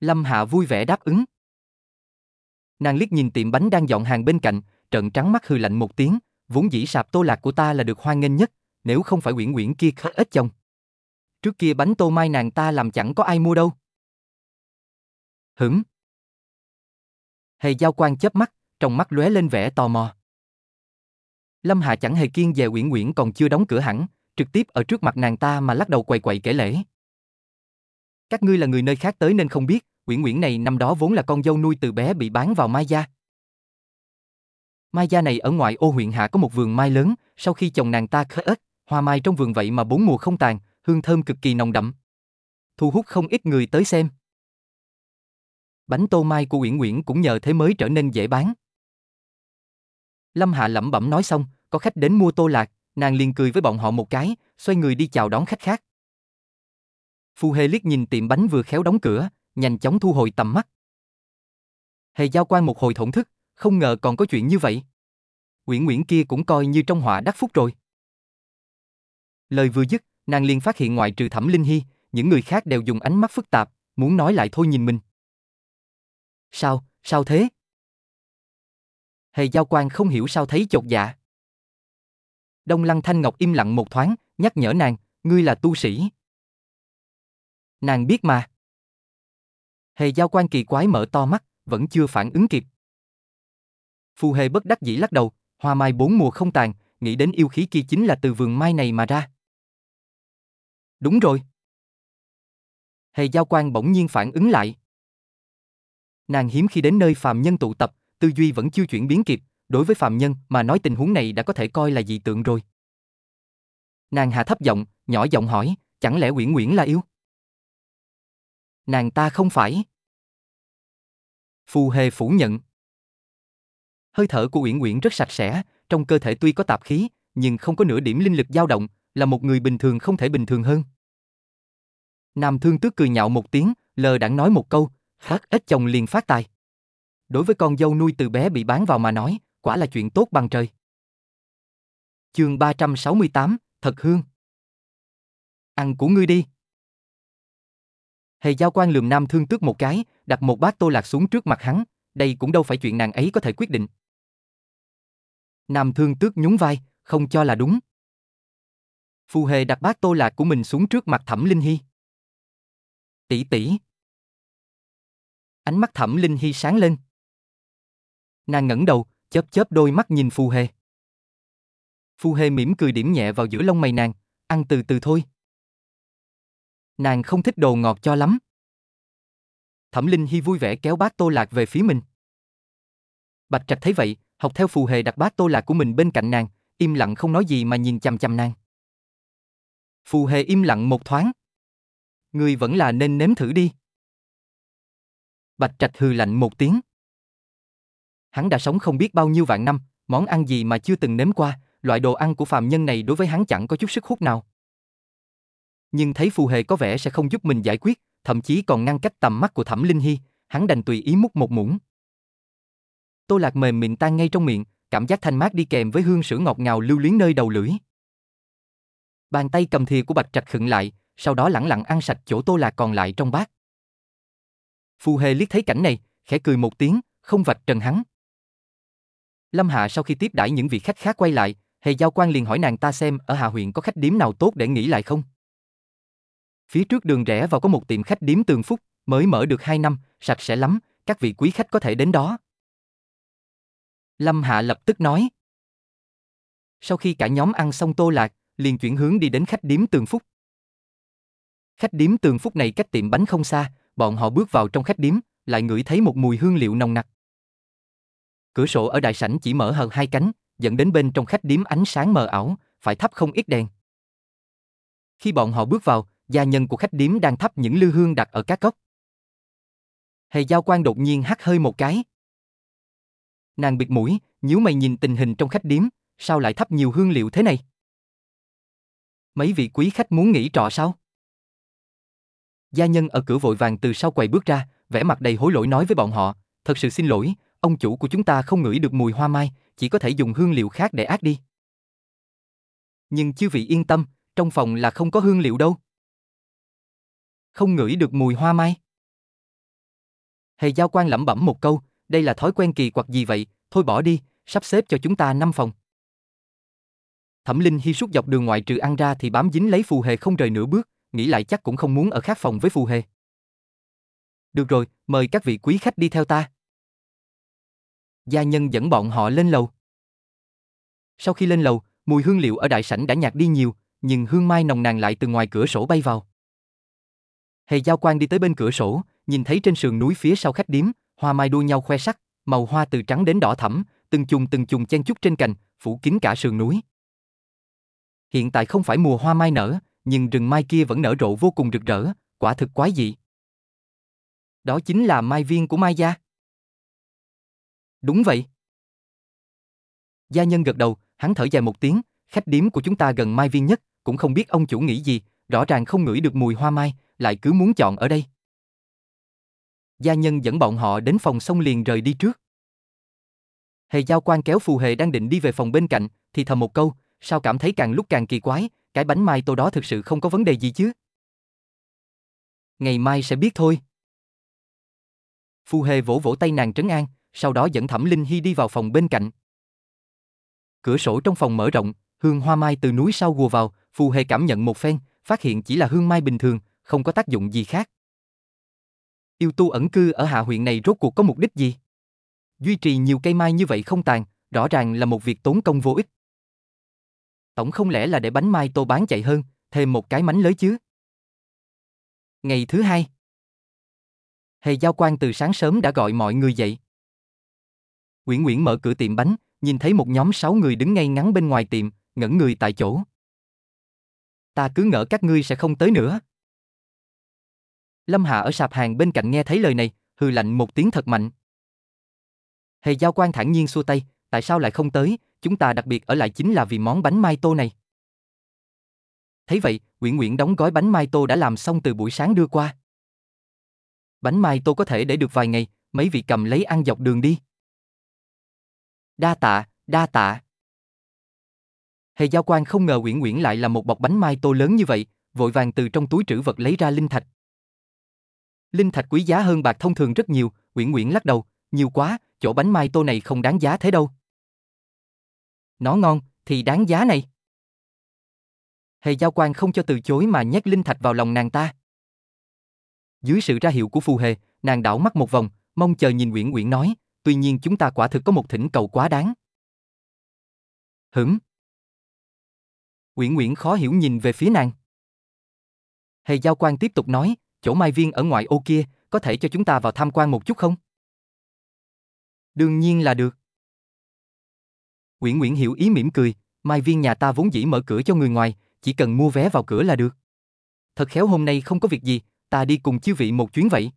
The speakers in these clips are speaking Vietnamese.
Lâm Hạ vui vẻ đáp ứng. Nàng liếc nhìn tiệm bánh đang dọn hàng bên cạnh, trợn trắng mắt hừ lạnh một tiếng, vốn dĩ sạp tô lạc của ta là được hoan nghênh nhất, nếu không phải Uyển Uyển kia khá ít chồng. Trước kia bánh tô mai nàng ta làm chẳng có ai mua đâu. Hửm. Hề giao quan chớp mắt, trong mắt lóe lên vẻ tò mò. Lâm Hạ chẳng hề kiên về Uyển Uyển còn chưa đóng cửa hẳn, trực tiếp ở trước mặt nàng ta mà lắc đầu quậy quậy kể lễ. Các ngươi là người nơi khác tới nên không biết, Uyển Uyển này năm đó vốn là con dâu nuôi từ bé bị bán vào Mai gia. Mai gia này ở ngoại ô huyện hạ có một vườn mai lớn, sau khi chồng nàng ta khế ếch, hoa mai trong vườn vậy mà bốn mùa không tàn, hương thơm cực kỳ nồng đậm. Thu hút không ít người tới xem. Bánh tô mai của Uyển Uyển cũng nhờ thế mới trở nên dễ bán. Lâm Hạ lẩm bẩm nói xong, có khách đến mua tô lạc, nàng liền cười với bọn họ một cái, xoay người đi chào đón khách khác. Phu Hê liếc nhìn tiệm bánh vừa khéo đóng cửa, nhanh chóng thu hồi tầm mắt. Hề giao quan một hồi thổn thức, không ngờ còn có chuyện như vậy. Nguyễn Nguyễn kia cũng coi như trong họa đắc phúc rồi. Lời vừa dứt, nàng liền phát hiện ngoại trừ Thẩm Linh Hy, những người khác đều dùng ánh mắt phức tạp, muốn nói lại thôi nhìn mình. Sao, sao thế? Hề giao quan không hiểu sao thấy chột dạ. Đông Lăng Thanh Ngọc im lặng một thoáng, nhắc nhở nàng, ngươi là tu sĩ. Nàng biết mà. Hề giao quan kỳ quái mở to mắt, vẫn chưa phản ứng kịp. Phù hề bất đắc dĩ lắc đầu, hoa mai bốn mùa không tàn, nghĩ đến yêu khí kia chính là từ vườn mai này mà ra. Đúng rồi. Hề giao quan bỗng nhiên phản ứng lại. Nàng hiếm khi đến nơi phàm nhân tụ tập, tư duy vẫn chưa chuyển biến kịp, đối với phàm nhân mà nói tình huống này đã có thể coi là dị tượng rồi. Nàng hạ thấp giọng, nhỏ giọng hỏi, chẳng lẽ Uyển Uyển là yêu? Nàng ta không phải. Phù Hề phủ nhận. Hơi thở của Uyển Uyển rất sạch sẽ, trong cơ thể tuy có tạp khí, nhưng không có nửa điểm linh lực dao động, là một người bình thường không thể bình thường hơn. Nam Thương Tước cười nhạo một tiếng, lờ đãng nói một câu, phát ít chồng liền phát tài. Đối với con dâu nuôi từ bé bị bán vào mà nói, quả là chuyện tốt bằng trời. Chương 368, thật hương. Ăn của ngươi đi. Hề giao quan lườm nam thương tước một cái, đặt một bát tô lạc xuống trước mặt hắn, đây cũng đâu phải chuyện nàng ấy có thể quyết định. Nam thương tước nhún vai, không cho là đúng. Phù hề đặt bát tô lạc của mình xuống trước mặt thẩm linh hy. Tỷ tỷ. Ánh mắt thẩm linh hy sáng lên. Nàng ngẩng đầu, chớp chớp đôi mắt nhìn phù hề. Phù hề mỉm cười điểm nhẹ vào giữa lông mày nàng, ăn từ từ thôi. Nàng không thích đồ ngọt cho lắm. Thẩm Linh Hy vui vẻ kéo bát tô lạc về phía mình. Bạch Trạch thấy vậy, học theo phù hề đặt bát tô lạc của mình bên cạnh nàng, im lặng không nói gì mà nhìn chăm chăm nàng. Phù hề im lặng một thoáng. Người vẫn là nên nếm thử đi. Bạch Trạch hừ lạnh một tiếng. Hắn đã sống không biết bao nhiêu vạn năm, món ăn gì mà chưa từng nếm qua, loại đồ ăn của phàm nhân này đối với hắn chẳng có chút sức hút nào nhưng thấy phù hề có vẻ sẽ không giúp mình giải quyết, thậm chí còn ngăn cách tầm mắt của Thẩm Linh Hy, hắn đành tùy ý múc một muỗng. Tô lạc mềm mịn tan ngay trong miệng, cảm giác thanh mát đi kèm với hương sữa ngọt ngào lưu luyến nơi đầu lưỡi. Bàn tay cầm thìa của Bạch Trạch khựng lại, sau đó lẳng lặng ăn sạch chỗ Tô lạc còn lại trong bát. Phù Hề liếc thấy cảnh này, khẽ cười một tiếng, không vạch trần hắn. Lâm Hạ sau khi tiếp đãi những vị khách khác quay lại, Hề Giao Quan liền hỏi nàng ta xem ở Hà huyện có khách điếm nào tốt để nghỉ lại không. Phía trước đường rẽ vào có một tiệm khách điếm tường phúc, mới mở được 2 năm, sạch sẽ lắm, các vị quý khách có thể đến đó. Lâm Hạ lập tức nói. Sau khi cả nhóm ăn xong tô lạc, liền chuyển hướng đi đến khách điếm tường phúc. Khách điếm tường phúc này cách tiệm bánh không xa, bọn họ bước vào trong khách điếm, lại ngửi thấy một mùi hương liệu nồng nặc. Cửa sổ ở đại sảnh chỉ mở hờ hai cánh, dẫn đến bên trong khách điếm ánh sáng mờ ảo, phải thắp không ít đèn. Khi bọn họ bước vào, gia nhân của khách điếm đang thắp những lư hương đặt ở các cốc. Hề giao quan đột nhiên hắt hơi một cái. Nàng bịt mũi, nhíu mày nhìn tình hình trong khách điếm, sao lại thắp nhiều hương liệu thế này? Mấy vị quý khách muốn nghỉ trọ sao? Gia nhân ở cửa vội vàng từ sau quầy bước ra, vẻ mặt đầy hối lỗi nói với bọn họ, thật sự xin lỗi, ông chủ của chúng ta không ngửi được mùi hoa mai, chỉ có thể dùng hương liệu khác để át đi. Nhưng chư vị yên tâm, trong phòng là không có hương liệu đâu không ngửi được mùi hoa mai. Hề giao quan lẩm bẩm một câu, đây là thói quen kỳ quặc gì vậy, thôi bỏ đi, sắp xếp cho chúng ta năm phòng. Thẩm Linh Hy suốt dọc đường ngoại trừ ăn ra thì bám dính lấy phù hề không rời nửa bước, nghĩ lại chắc cũng không muốn ở khác phòng với phù hề. Được rồi, mời các vị quý khách đi theo ta. Gia nhân dẫn bọn họ lên lầu. Sau khi lên lầu, mùi hương liệu ở đại sảnh đã nhạt đi nhiều, nhưng hương mai nồng nàn lại từ ngoài cửa sổ bay vào. Hề giao quan đi tới bên cửa sổ, nhìn thấy trên sườn núi phía sau khách điếm, hoa mai đua nhau khoe sắc, màu hoa từ trắng đến đỏ thẫm, từng chùm từng chùm chen chúc trên cành, phủ kín cả sườn núi. Hiện tại không phải mùa hoa mai nở, nhưng rừng mai kia vẫn nở rộ vô cùng rực rỡ, quả thực quái dị. Đó chính là mai viên của Mai gia. Đúng vậy. Gia nhân gật đầu, hắn thở dài một tiếng, khách điếm của chúng ta gần mai viên nhất, cũng không biết ông chủ nghĩ gì, rõ ràng không ngửi được mùi hoa mai, lại cứ muốn chọn ở đây. Gia nhân dẫn bọn họ đến phòng xong liền rời đi trước. Hề giao quan kéo phù hề đang định đi về phòng bên cạnh, thì thầm một câu, sao cảm thấy càng lúc càng kỳ quái, cái bánh mai tô đó thực sự không có vấn đề gì chứ. Ngày mai sẽ biết thôi. Phù hề vỗ vỗ tay nàng trấn an, sau đó dẫn Thẩm Linh Hy đi vào phòng bên cạnh. Cửa sổ trong phòng mở rộng, hương hoa mai từ núi sau gùa vào, Phù hề cảm nhận một phen, phát hiện chỉ là hương mai bình thường, không có tác dụng gì khác. Yêu tu ẩn cư ở hạ huyện này rốt cuộc có mục đích gì? Duy trì nhiều cây mai như vậy không tàn, rõ ràng là một việc tốn công vô ích. Tổng không lẽ là để bánh mai tô bán chạy hơn, thêm một cái mánh lới chứ? Ngày thứ hai Hề giao quan từ sáng sớm đã gọi mọi người dậy. Nguyễn Nguyễn mở cửa tiệm bánh, nhìn thấy một nhóm sáu người đứng ngay ngắn bên ngoài tiệm, ngẩn người tại chỗ. Ta cứ ngỡ các ngươi sẽ không tới nữa. Lâm Hạ ở sạp hàng bên cạnh nghe thấy lời này, hừ lạnh một tiếng thật mạnh. Hề giao quan thản nhiên xua tay, tại sao lại không tới, chúng ta đặc biệt ở lại chính là vì món bánh mai tô này. Thấy vậy, Nguyễn Nguyễn đóng gói bánh mai tô đã làm xong từ buổi sáng đưa qua. Bánh mai tô có thể để được vài ngày, mấy vị cầm lấy ăn dọc đường đi. Đa tạ, đa tạ. Hề giao quan không ngờ Nguyễn Nguyễn lại là một bọc bánh mai tô lớn như vậy, vội vàng từ trong túi trữ vật lấy ra linh thạch. Linh thạch quý giá hơn bạc thông thường rất nhiều, Nguyễn Nguyễn lắc đầu, nhiều quá, chỗ bánh mai tô này không đáng giá thế đâu. Nó ngon, thì đáng giá này. Hề giao quan không cho từ chối mà nhét linh thạch vào lòng nàng ta. Dưới sự ra hiệu của phù hề, nàng đảo mắt một vòng, mong chờ nhìn Nguyễn Nguyễn nói, tuy nhiên chúng ta quả thực có một thỉnh cầu quá đáng. Hửm. Nguyễn Nguyễn khó hiểu nhìn về phía nàng. Hề giao quan tiếp tục nói, chỗ mai viên ở ngoài ô kia, có thể cho chúng ta vào tham quan một chút không? Đương nhiên là được. Nguyễn Nguyễn hiểu ý mỉm cười, mai viên nhà ta vốn dĩ mở cửa cho người ngoài, chỉ cần mua vé vào cửa là được. Thật khéo hôm nay không có việc gì, ta đi cùng chư vị một chuyến vậy.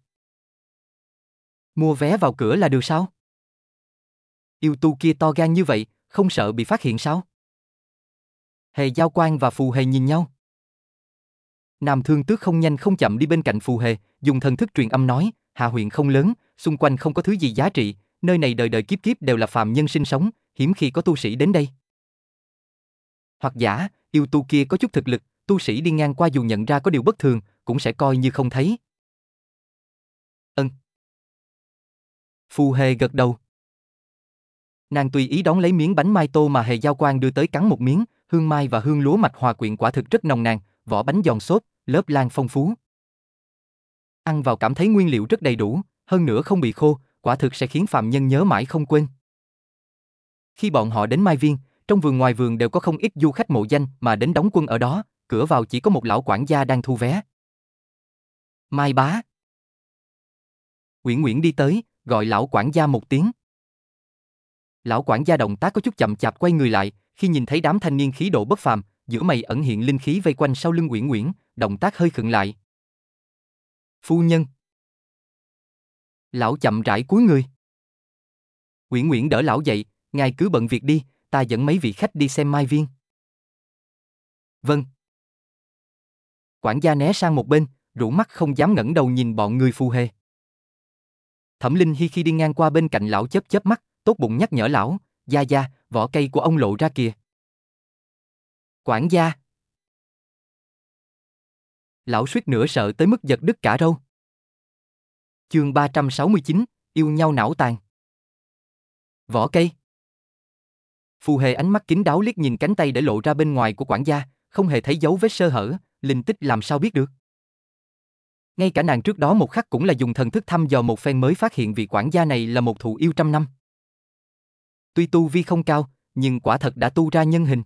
Mua vé vào cửa là được sao? Yêu tu kia to gan như vậy, không sợ bị phát hiện sao? Hề Giao Quan và Phù Hề nhìn nhau. Nam Thương Tước không nhanh không chậm đi bên cạnh Phù Hề, dùng thần thức truyền âm nói, Hạ huyện không lớn, xung quanh không có thứ gì giá trị, nơi này đời đời kiếp kiếp đều là phàm nhân sinh sống, hiếm khi có tu sĩ đến đây. Hoặc giả, yêu tu kia có chút thực lực, tu sĩ đi ngang qua dù nhận ra có điều bất thường, cũng sẽ coi như không thấy. Ân. Phù Hề gật đầu. Nàng tùy ý đón lấy miếng bánh mai tô mà Hề Giao Quan đưa tới cắn một miếng, hương mai và hương lúa mạch hòa quyện quả thực rất nồng nàn, vỏ bánh giòn xốp, lớp lan phong phú. Ăn vào cảm thấy nguyên liệu rất đầy đủ, hơn nữa không bị khô, quả thực sẽ khiến phạm nhân nhớ mãi không quên. Khi bọn họ đến Mai Viên, trong vườn ngoài vườn đều có không ít du khách mộ danh mà đến đóng quân ở đó, cửa vào chỉ có một lão quản gia đang thu vé. Mai bá. Nguyễn Nguyễn đi tới, gọi lão quản gia một tiếng. Lão quản gia động tác có chút chậm chạp quay người lại, khi nhìn thấy đám thanh niên khí độ bất phàm, giữa mày ẩn hiện linh khí vây quanh sau lưng Nguyễn Nguyễn, động tác hơi khựng lại. Phu nhân. Lão chậm rãi cúi người. Nguyễn Nguyễn đỡ lão dậy, ngài cứ bận việc đi, ta dẫn mấy vị khách đi xem mai viên. Vâng. Quản gia né sang một bên, rủ mắt không dám ngẩng đầu nhìn bọn người phù hề. Thẩm Linh Hi khi đi ngang qua bên cạnh lão chớp chớp mắt, tốt bụng nhắc nhở lão, gia gia, vỏ cây của ông lộ ra kìa. Quản gia. Lão suýt nữa sợ tới mức giật đứt cả râu. Chương 369, yêu nhau não tàn. Vỏ cây. Phù Hề ánh mắt kín đáo liếc nhìn cánh tay để lộ ra bên ngoài của quản gia, không hề thấy dấu vết sơ hở, linh tích làm sao biết được. Ngay cả nàng trước đó một khắc cũng là dùng thần thức thăm dò một phen mới phát hiện vị quản gia này là một thụ yêu trăm năm. Tuy tu vi không cao, nhưng quả thật đã tu ra nhân hình.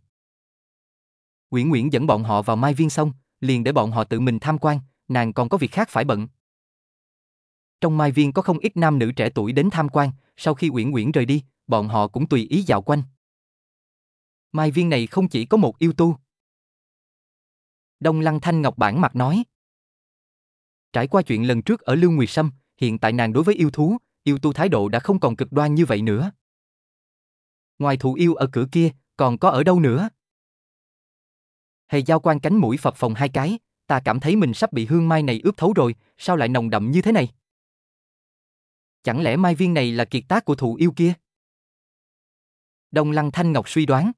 Nguyễn Nguyễn dẫn bọn họ vào Mai Viên xong, liền để bọn họ tự mình tham quan, nàng còn có việc khác phải bận. Trong Mai Viên có không ít nam nữ trẻ tuổi đến tham quan, sau khi Uyển Uyển rời đi, bọn họ cũng tùy ý dạo quanh. Mai Viên này không chỉ có một yêu tu. Đông Lăng Thanh Ngọc bản mặt nói. Trải qua chuyện lần trước ở Lưu Nguyệt Sâm, hiện tại nàng đối với yêu thú, yêu tu thái độ đã không còn cực đoan như vậy nữa. Ngoài thụ yêu ở cửa kia, còn có ở đâu nữa? Hề giao quan cánh mũi phập phồng hai cái, ta cảm thấy mình sắp bị hương mai này ướp thấu rồi, sao lại nồng đậm như thế này? Chẳng lẽ mai viên này là kiệt tác của thụ yêu kia? Đông Lăng Thanh Ngọc suy đoán.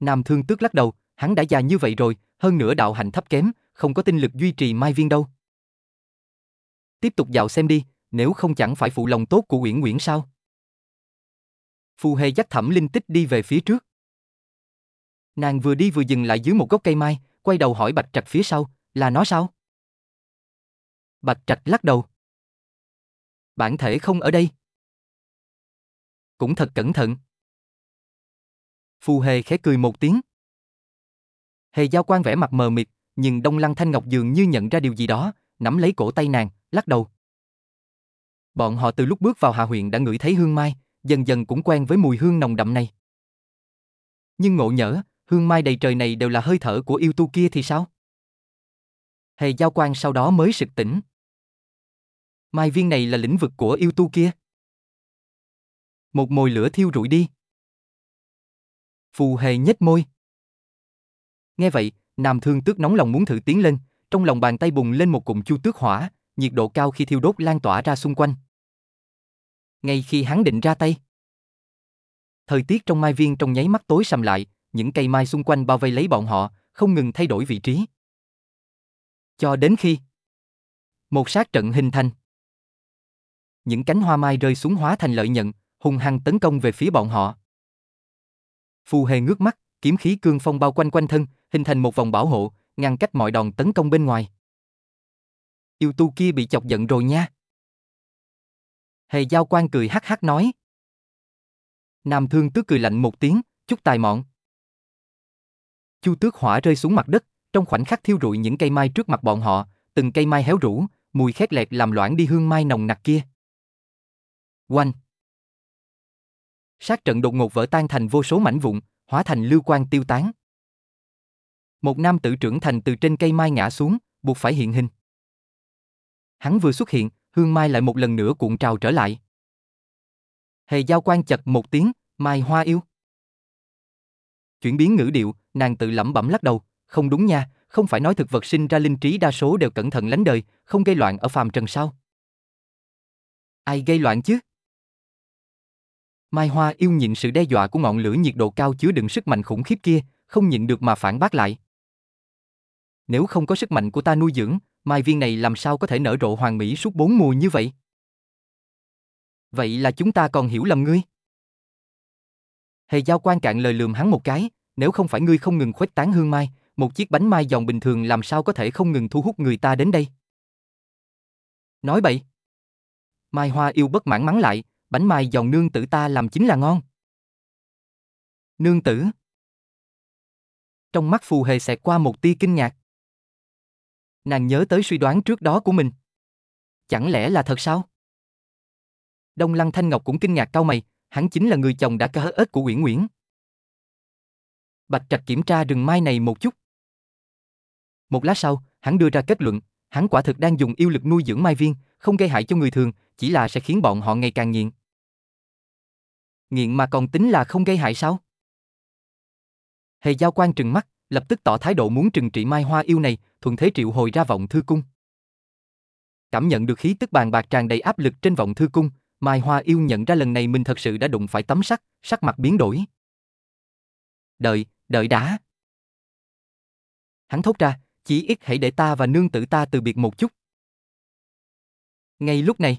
Nam Thương Tước lắc đầu, hắn đã già như vậy rồi, hơn nữa đạo hành thấp kém, không có tinh lực duy trì mai viên đâu. Tiếp tục dạo xem đi, nếu không chẳng phải phụ lòng tốt của Uyển Uyển sao? Phù Hề dắt Thẩm Linh Tích đi về phía trước. Nàng vừa đi vừa dừng lại dưới một gốc cây mai, quay đầu hỏi Bạch Trạch phía sau, là nó sao? Bạch Trạch lắc đầu. Bản thể không ở đây. Cũng thật cẩn thận. Phù Hề khẽ cười một tiếng. Hề giao quan vẻ mặt mờ mịt, nhưng Đông Lăng Thanh Ngọc dường như nhận ra điều gì đó, nắm lấy cổ tay nàng, lắc đầu. Bọn họ từ lúc bước vào Hà huyện đã ngửi thấy hương mai, dần dần cũng quen với mùi hương nồng đậm này. Nhưng ngộ nhỡ, hương mai đầy trời này đều là hơi thở của yêu tu kia thì sao? Hề giao quan sau đó mới sực tỉnh. Mai viên này là lĩnh vực của yêu tu kia. Một mồi lửa thiêu rụi đi. Phù hề nhếch môi. Nghe vậy, Nam Thương Tước nóng lòng muốn thử tiến lên, trong lòng bàn tay bùng lên một cụm chu tước hỏa, nhiệt độ cao khi thiêu đốt lan tỏa ra xung quanh. Ngay khi hắn định ra tay, thời tiết trong mai viên trong nháy mắt tối sầm lại, những cây mai xung quanh bao vây lấy bọn họ, không ngừng thay đổi vị trí. Cho đến khi một sát trận hình thành. Những cánh hoa mai rơi xuống hóa thành lợi nhận, hung hăng tấn công về phía bọn họ. Phù Hề ngước mắt, kiếm khí cương phong bao quanh quanh thân, hình thành một vòng bảo hộ, ngăn cách mọi đòn tấn công bên ngoài. Yêu tu kia bị chọc giận rồi nha. Hề giao quan cười hắc hắc nói. Nam thương tứ cười lạnh một tiếng, chút tài mọn. Chu tước hỏa rơi xuống mặt đất, trong khoảnh khắc thiêu rụi những cây mai trước mặt bọn họ, từng cây mai héo rũ, mùi khét lẹt làm loãng đi hương mai nồng nặc kia. Oanh! Sát trận đột ngột vỡ tan thành vô số mảnh vụn, hóa thành lưu quang tiêu tán. Một nam tử trưởng thành từ trên cây mai ngã xuống, buộc phải hiện hình. Hắn vừa xuất hiện, hương mai lại một lần nữa cuộn trào trở lại. Hề giao quan chật một tiếng, mai hoa yêu. Chuyển biến ngữ điệu, nàng tự lẩm bẩm lắc đầu, không đúng nha, không phải nói thực vật sinh ra linh trí đa số đều cẩn thận lánh đời, không gây loạn ở phàm trần sao? Ai gây loạn chứ? Mai Hoa yêu nhịn sự đe dọa của ngọn lửa nhiệt độ cao chứa đựng sức mạnh khủng khiếp kia, không nhịn được mà phản bác lại. Nếu không có sức mạnh của ta nuôi dưỡng, mai viên này làm sao có thể nở rộ hoàng mỹ suốt bốn mùa như vậy? Vậy là chúng ta còn hiểu lầm ngươi. Hề giao quan cạn lời lườm hắn một cái, nếu không phải ngươi không ngừng khuếch tán hương mai, một chiếc bánh mai giòn bình thường làm sao có thể không ngừng thu hút người ta đến đây? Nói bậy. Mai Hoa yêu bất mãn mắng lại, bánh mai giòn nương tử ta làm chính là ngon. Nương tử. Trong mắt phù hề xẹt qua một tia kinh ngạc. Nàng nhớ tới suy đoán trước đó của mình. Chẳng lẽ là thật sao? Đông Lăng Thanh Ngọc cũng kinh ngạc cau mày, hắn chính là người chồng đã cỡ ếch của Uyển Uyển. Bạch Trạch kiểm tra rừng mai này một chút. Một lát sau, hắn đưa ra kết luận, hắn quả thực đang dùng yêu lực nuôi dưỡng mai viên, không gây hại cho người thường, chỉ là sẽ khiến bọn họ ngày càng nghiện. Nghiện mà còn tính là không gây hại sao? Hề giao quan trừng mắt, lập tức tỏ thái độ muốn trừng trị mai hoa yêu này, thuận thế triệu hồi ra vọng thư cung. Cảm nhận được khí tức bàn bạc tràn đầy áp lực trên vọng thư cung, Mai Hoa yêu nhận ra lần này mình thật sự đã đụng phải tấm sắt, sắc mặt biến đổi. Đợi, đợi đã. Hắn thốt ra, chỉ ít hãy để ta và nương tử ta từ biệt một chút. Ngay lúc này.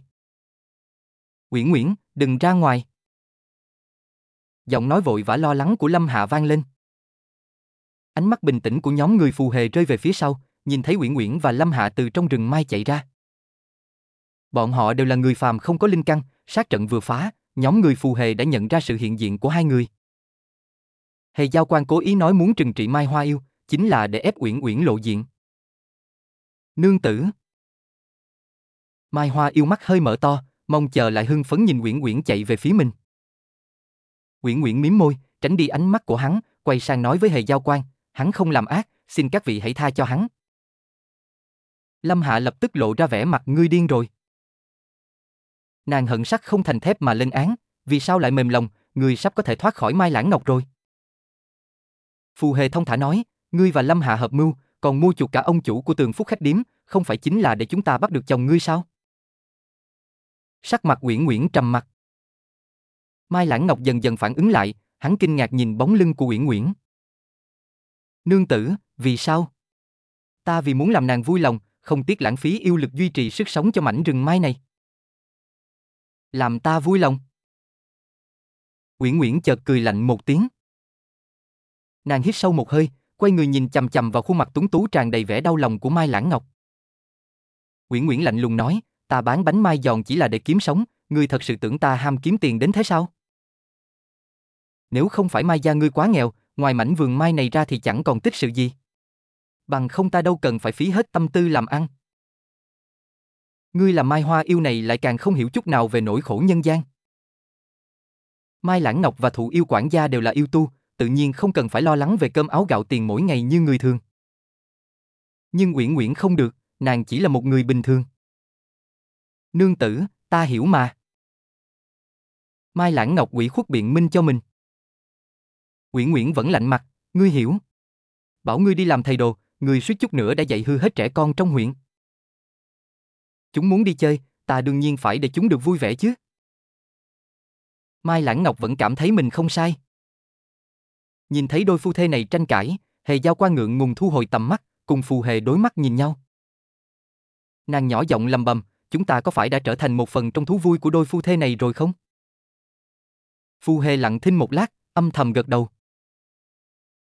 Uyển Nguyễn, đừng ra ngoài. Giọng nói vội vã lo lắng của Lâm Hạ vang lên. Ánh mắt bình tĩnh của nhóm người phù hề rơi về phía sau, nhìn thấy Uyển Nguyễn và Lâm Hạ từ trong rừng mai chạy ra. Bọn họ đều là người phàm không có linh căn, sát trận vừa phá, nhóm người phù hề đã nhận ra sự hiện diện của hai người. Hề Giao Quan cố ý nói muốn trừng trị Mai Hoa Yêu, chính là để ép Uyển Uyển lộ diện. Nương tử. Mai Hoa Yêu mắt hơi mở to, mong chờ lại hưng phấn nhìn Uyển Uyển chạy về phía mình. Uyển Uyển mím môi, tránh đi ánh mắt của hắn, quay sang nói với Hề Giao Quan, hắn không làm ác, xin các vị hãy tha cho hắn. Lâm Hạ lập tức lộ ra vẻ mặt ngươi điên rồi. Nàng hận sắc không thành thép mà lên án, vì sao lại mềm lòng, người sắp có thể thoát khỏi Mai Lãng Ngọc rồi. Phù Hề thông thả nói, ngươi và Lâm Hạ hợp mưu, còn mua chuộc cả ông chủ của tường phúc khách điếm, không phải chính là để chúng ta bắt được chồng ngươi sao? Sắc mặt Uyển Uyển trầm mặt. Mai Lãng Ngọc dần dần phản ứng lại, hắn kinh ngạc nhìn bóng lưng của Uyển Uyển. Nương tử, vì sao? Ta vì muốn làm nàng vui lòng, không tiếc lãng phí yêu lực duy trì sức sống cho mảnh rừng mai này. Làm ta vui lòng. Uyển Uyển chợt cười lạnh một tiếng. Nàng hít sâu một hơi, quay người nhìn chằm chằm vào khuôn mặt tuấn tú tràn đầy vẻ đau lòng của Mai Lãng Ngọc. Uyển Uyển lạnh lùng nói, ta bán bánh mai giòn chỉ là để kiếm sống, ngươi thật sự tưởng ta ham kiếm tiền đến thế sao? Nếu không phải Mai gia ngươi quá nghèo, ngoài mảnh vườn mai này ra thì chẳng còn tích sự gì. Bằng không ta đâu cần phải phí hết tâm tư làm ăn. Ngươi là Mai Hoa yêu này lại càng không hiểu chút nào về nỗi khổ nhân gian. Mai Lãng Ngọc và Thụ Yêu quản gia đều là yêu tu, tự nhiên không cần phải lo lắng về cơm áo gạo tiền mỗi ngày như người thường. Nhưng Uyển Uyển không được, nàng chỉ là một người bình thường. Nương tử, ta hiểu mà. Mai Lãng Ngọc quỷ khuất biện minh cho mình. Uyển Uyển vẫn lạnh mặt, ngươi hiểu. Bảo ngươi đi làm thầy đồ, ngươi suýt chút nữa đã dạy hư hết trẻ con trong huyện. Chúng muốn đi chơi, ta đương nhiên phải để chúng được vui vẻ chứ. Mai Lãng Ngọc vẫn cảm thấy mình không sai. Nhìn thấy đôi phu thê này tranh cãi, Hề Giao Quan ngượng ngùng thu hồi tầm mắt, cùng phù hề đối mắt nhìn nhau. Nàng nhỏ giọng lầm bầm, chúng ta có phải đã trở thành một phần trong thú vui của đôi phu thê này rồi không? Phù hề lặng thinh một lát, âm thầm gật đầu.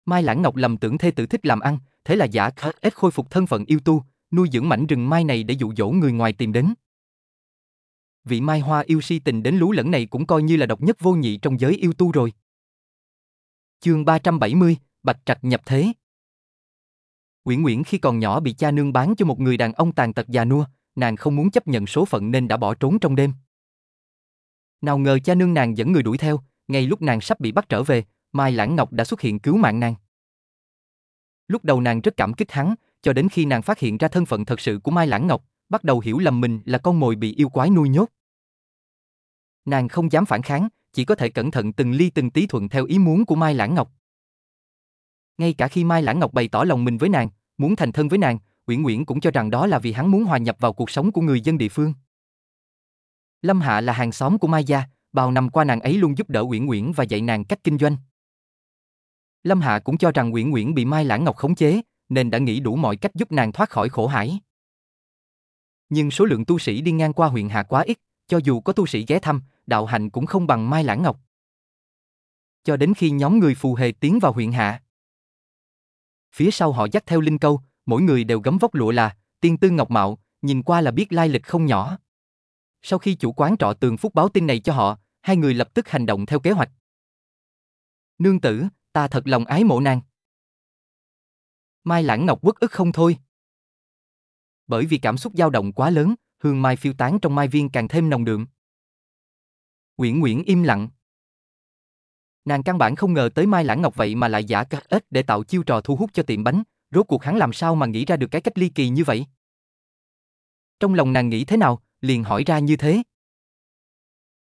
Mai Lãng Ngọc lầm tưởng thê tử thích làm ăn, thế là giả khát ít khôi phục thân phận yêu tu, nuôi dưỡng mảnh rừng mai này để dụ dỗ người ngoài tìm đến. Vị mai hoa yêu si tình đến lú lẫn này cũng coi như là độc nhất vô nhị trong giới yêu tu rồi. Chương 370, Bạch Trạch nhập thế. Uyển Uyển khi còn nhỏ bị cha nương bán cho một người đàn ông tàn tật già nua, nàng không muốn chấp nhận số phận nên đã bỏ trốn trong đêm. Nào ngờ cha nương nàng dẫn người đuổi theo, ngay lúc nàng sắp bị bắt trở về, Mai Lãng Ngọc đã xuất hiện cứu mạng nàng. Lúc đầu nàng rất cảm kích hắn, cho đến khi nàng phát hiện ra thân phận thật sự của Mai Lãng Ngọc, bắt đầu hiểu lầm mình là con mồi bị yêu quái nuôi nhốt. Nàng không dám phản kháng, chỉ có thể cẩn thận từng ly từng tí thuận theo ý muốn của Mai Lãng Ngọc. Ngay cả khi Mai Lãng Ngọc bày tỏ lòng mình với nàng, muốn thành thân với nàng, Uyển Uyển cũng cho rằng đó là vì hắn muốn hòa nhập vào cuộc sống của người dân địa phương. Lâm Hạ là hàng xóm của Mai gia, bao năm qua nàng ấy luôn giúp đỡ Uyển Uyển và dạy nàng cách kinh doanh. Lâm Hạ cũng cho rằng Uyển Uyển bị Mai Lãng Ngọc khống chế, nên đã nghĩ đủ mọi cách giúp nàng thoát khỏi khổ hải. Nhưng số lượng tu sĩ đi ngang qua huyện Hạ quá ít, cho dù có tu sĩ ghé thăm, đạo hành cũng không bằng Mai Lãng Ngọc. Cho đến khi nhóm người phù hề tiến vào huyện Hạ. Phía sau họ dắt theo linh câu, mỗi người đều gấm vóc lụa là, tiên tư ngọc mạo, nhìn qua là biết lai lịch không nhỏ. Sau khi chủ quán trọ tường phúc báo tin này cho họ, hai người lập tức hành động theo kế hoạch. Nương tử, ta thật lòng ái mộ nàng. Mai Lãng Ngọc quất ức không thôi. Bởi vì cảm xúc dao động quá lớn, hương mai phiêu tán trong mai viên càng thêm nồng đượm. Nguyễn Nguyễn im lặng. Nàng căn bản không ngờ tới Mai Lãng Ngọc vậy mà lại giả cắt ếch để tạo chiêu trò thu hút cho tiệm bánh, rốt cuộc hắn làm sao mà nghĩ ra được cái cách ly kỳ như vậy? Trong lòng nàng nghĩ thế nào, liền hỏi ra như thế.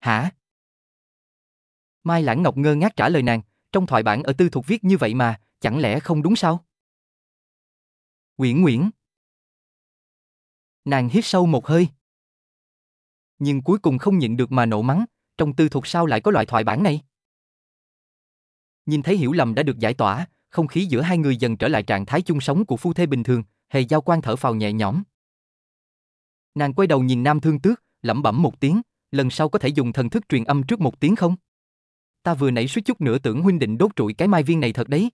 Hả? Mai Lãng Ngọc ngơ ngác trả lời nàng, trong thoại bản ở tư thuộc viết như vậy mà, chẳng lẽ không đúng sao? Nguyễn Nguyễn. Nàng hít sâu một hơi. Nhưng cuối cùng không nhịn được mà nộ mắng, trong tư thuộc sao lại có loại thoại bản này? Nhìn thấy hiểu lầm đã được giải tỏa, không khí giữa hai người dần trở lại trạng thái chung sống của phu thê bình thường, hề giao quan thở phào nhẹ nhõm. Nàng quay đầu nhìn Nam Thương Tước, lẩm bẩm một tiếng, lần sau có thể dùng thần thức truyền âm trước một tiếng không? Ta vừa nãy suýt chút nữa tưởng huynh định đốt trụi cái mai viên này thật đấy.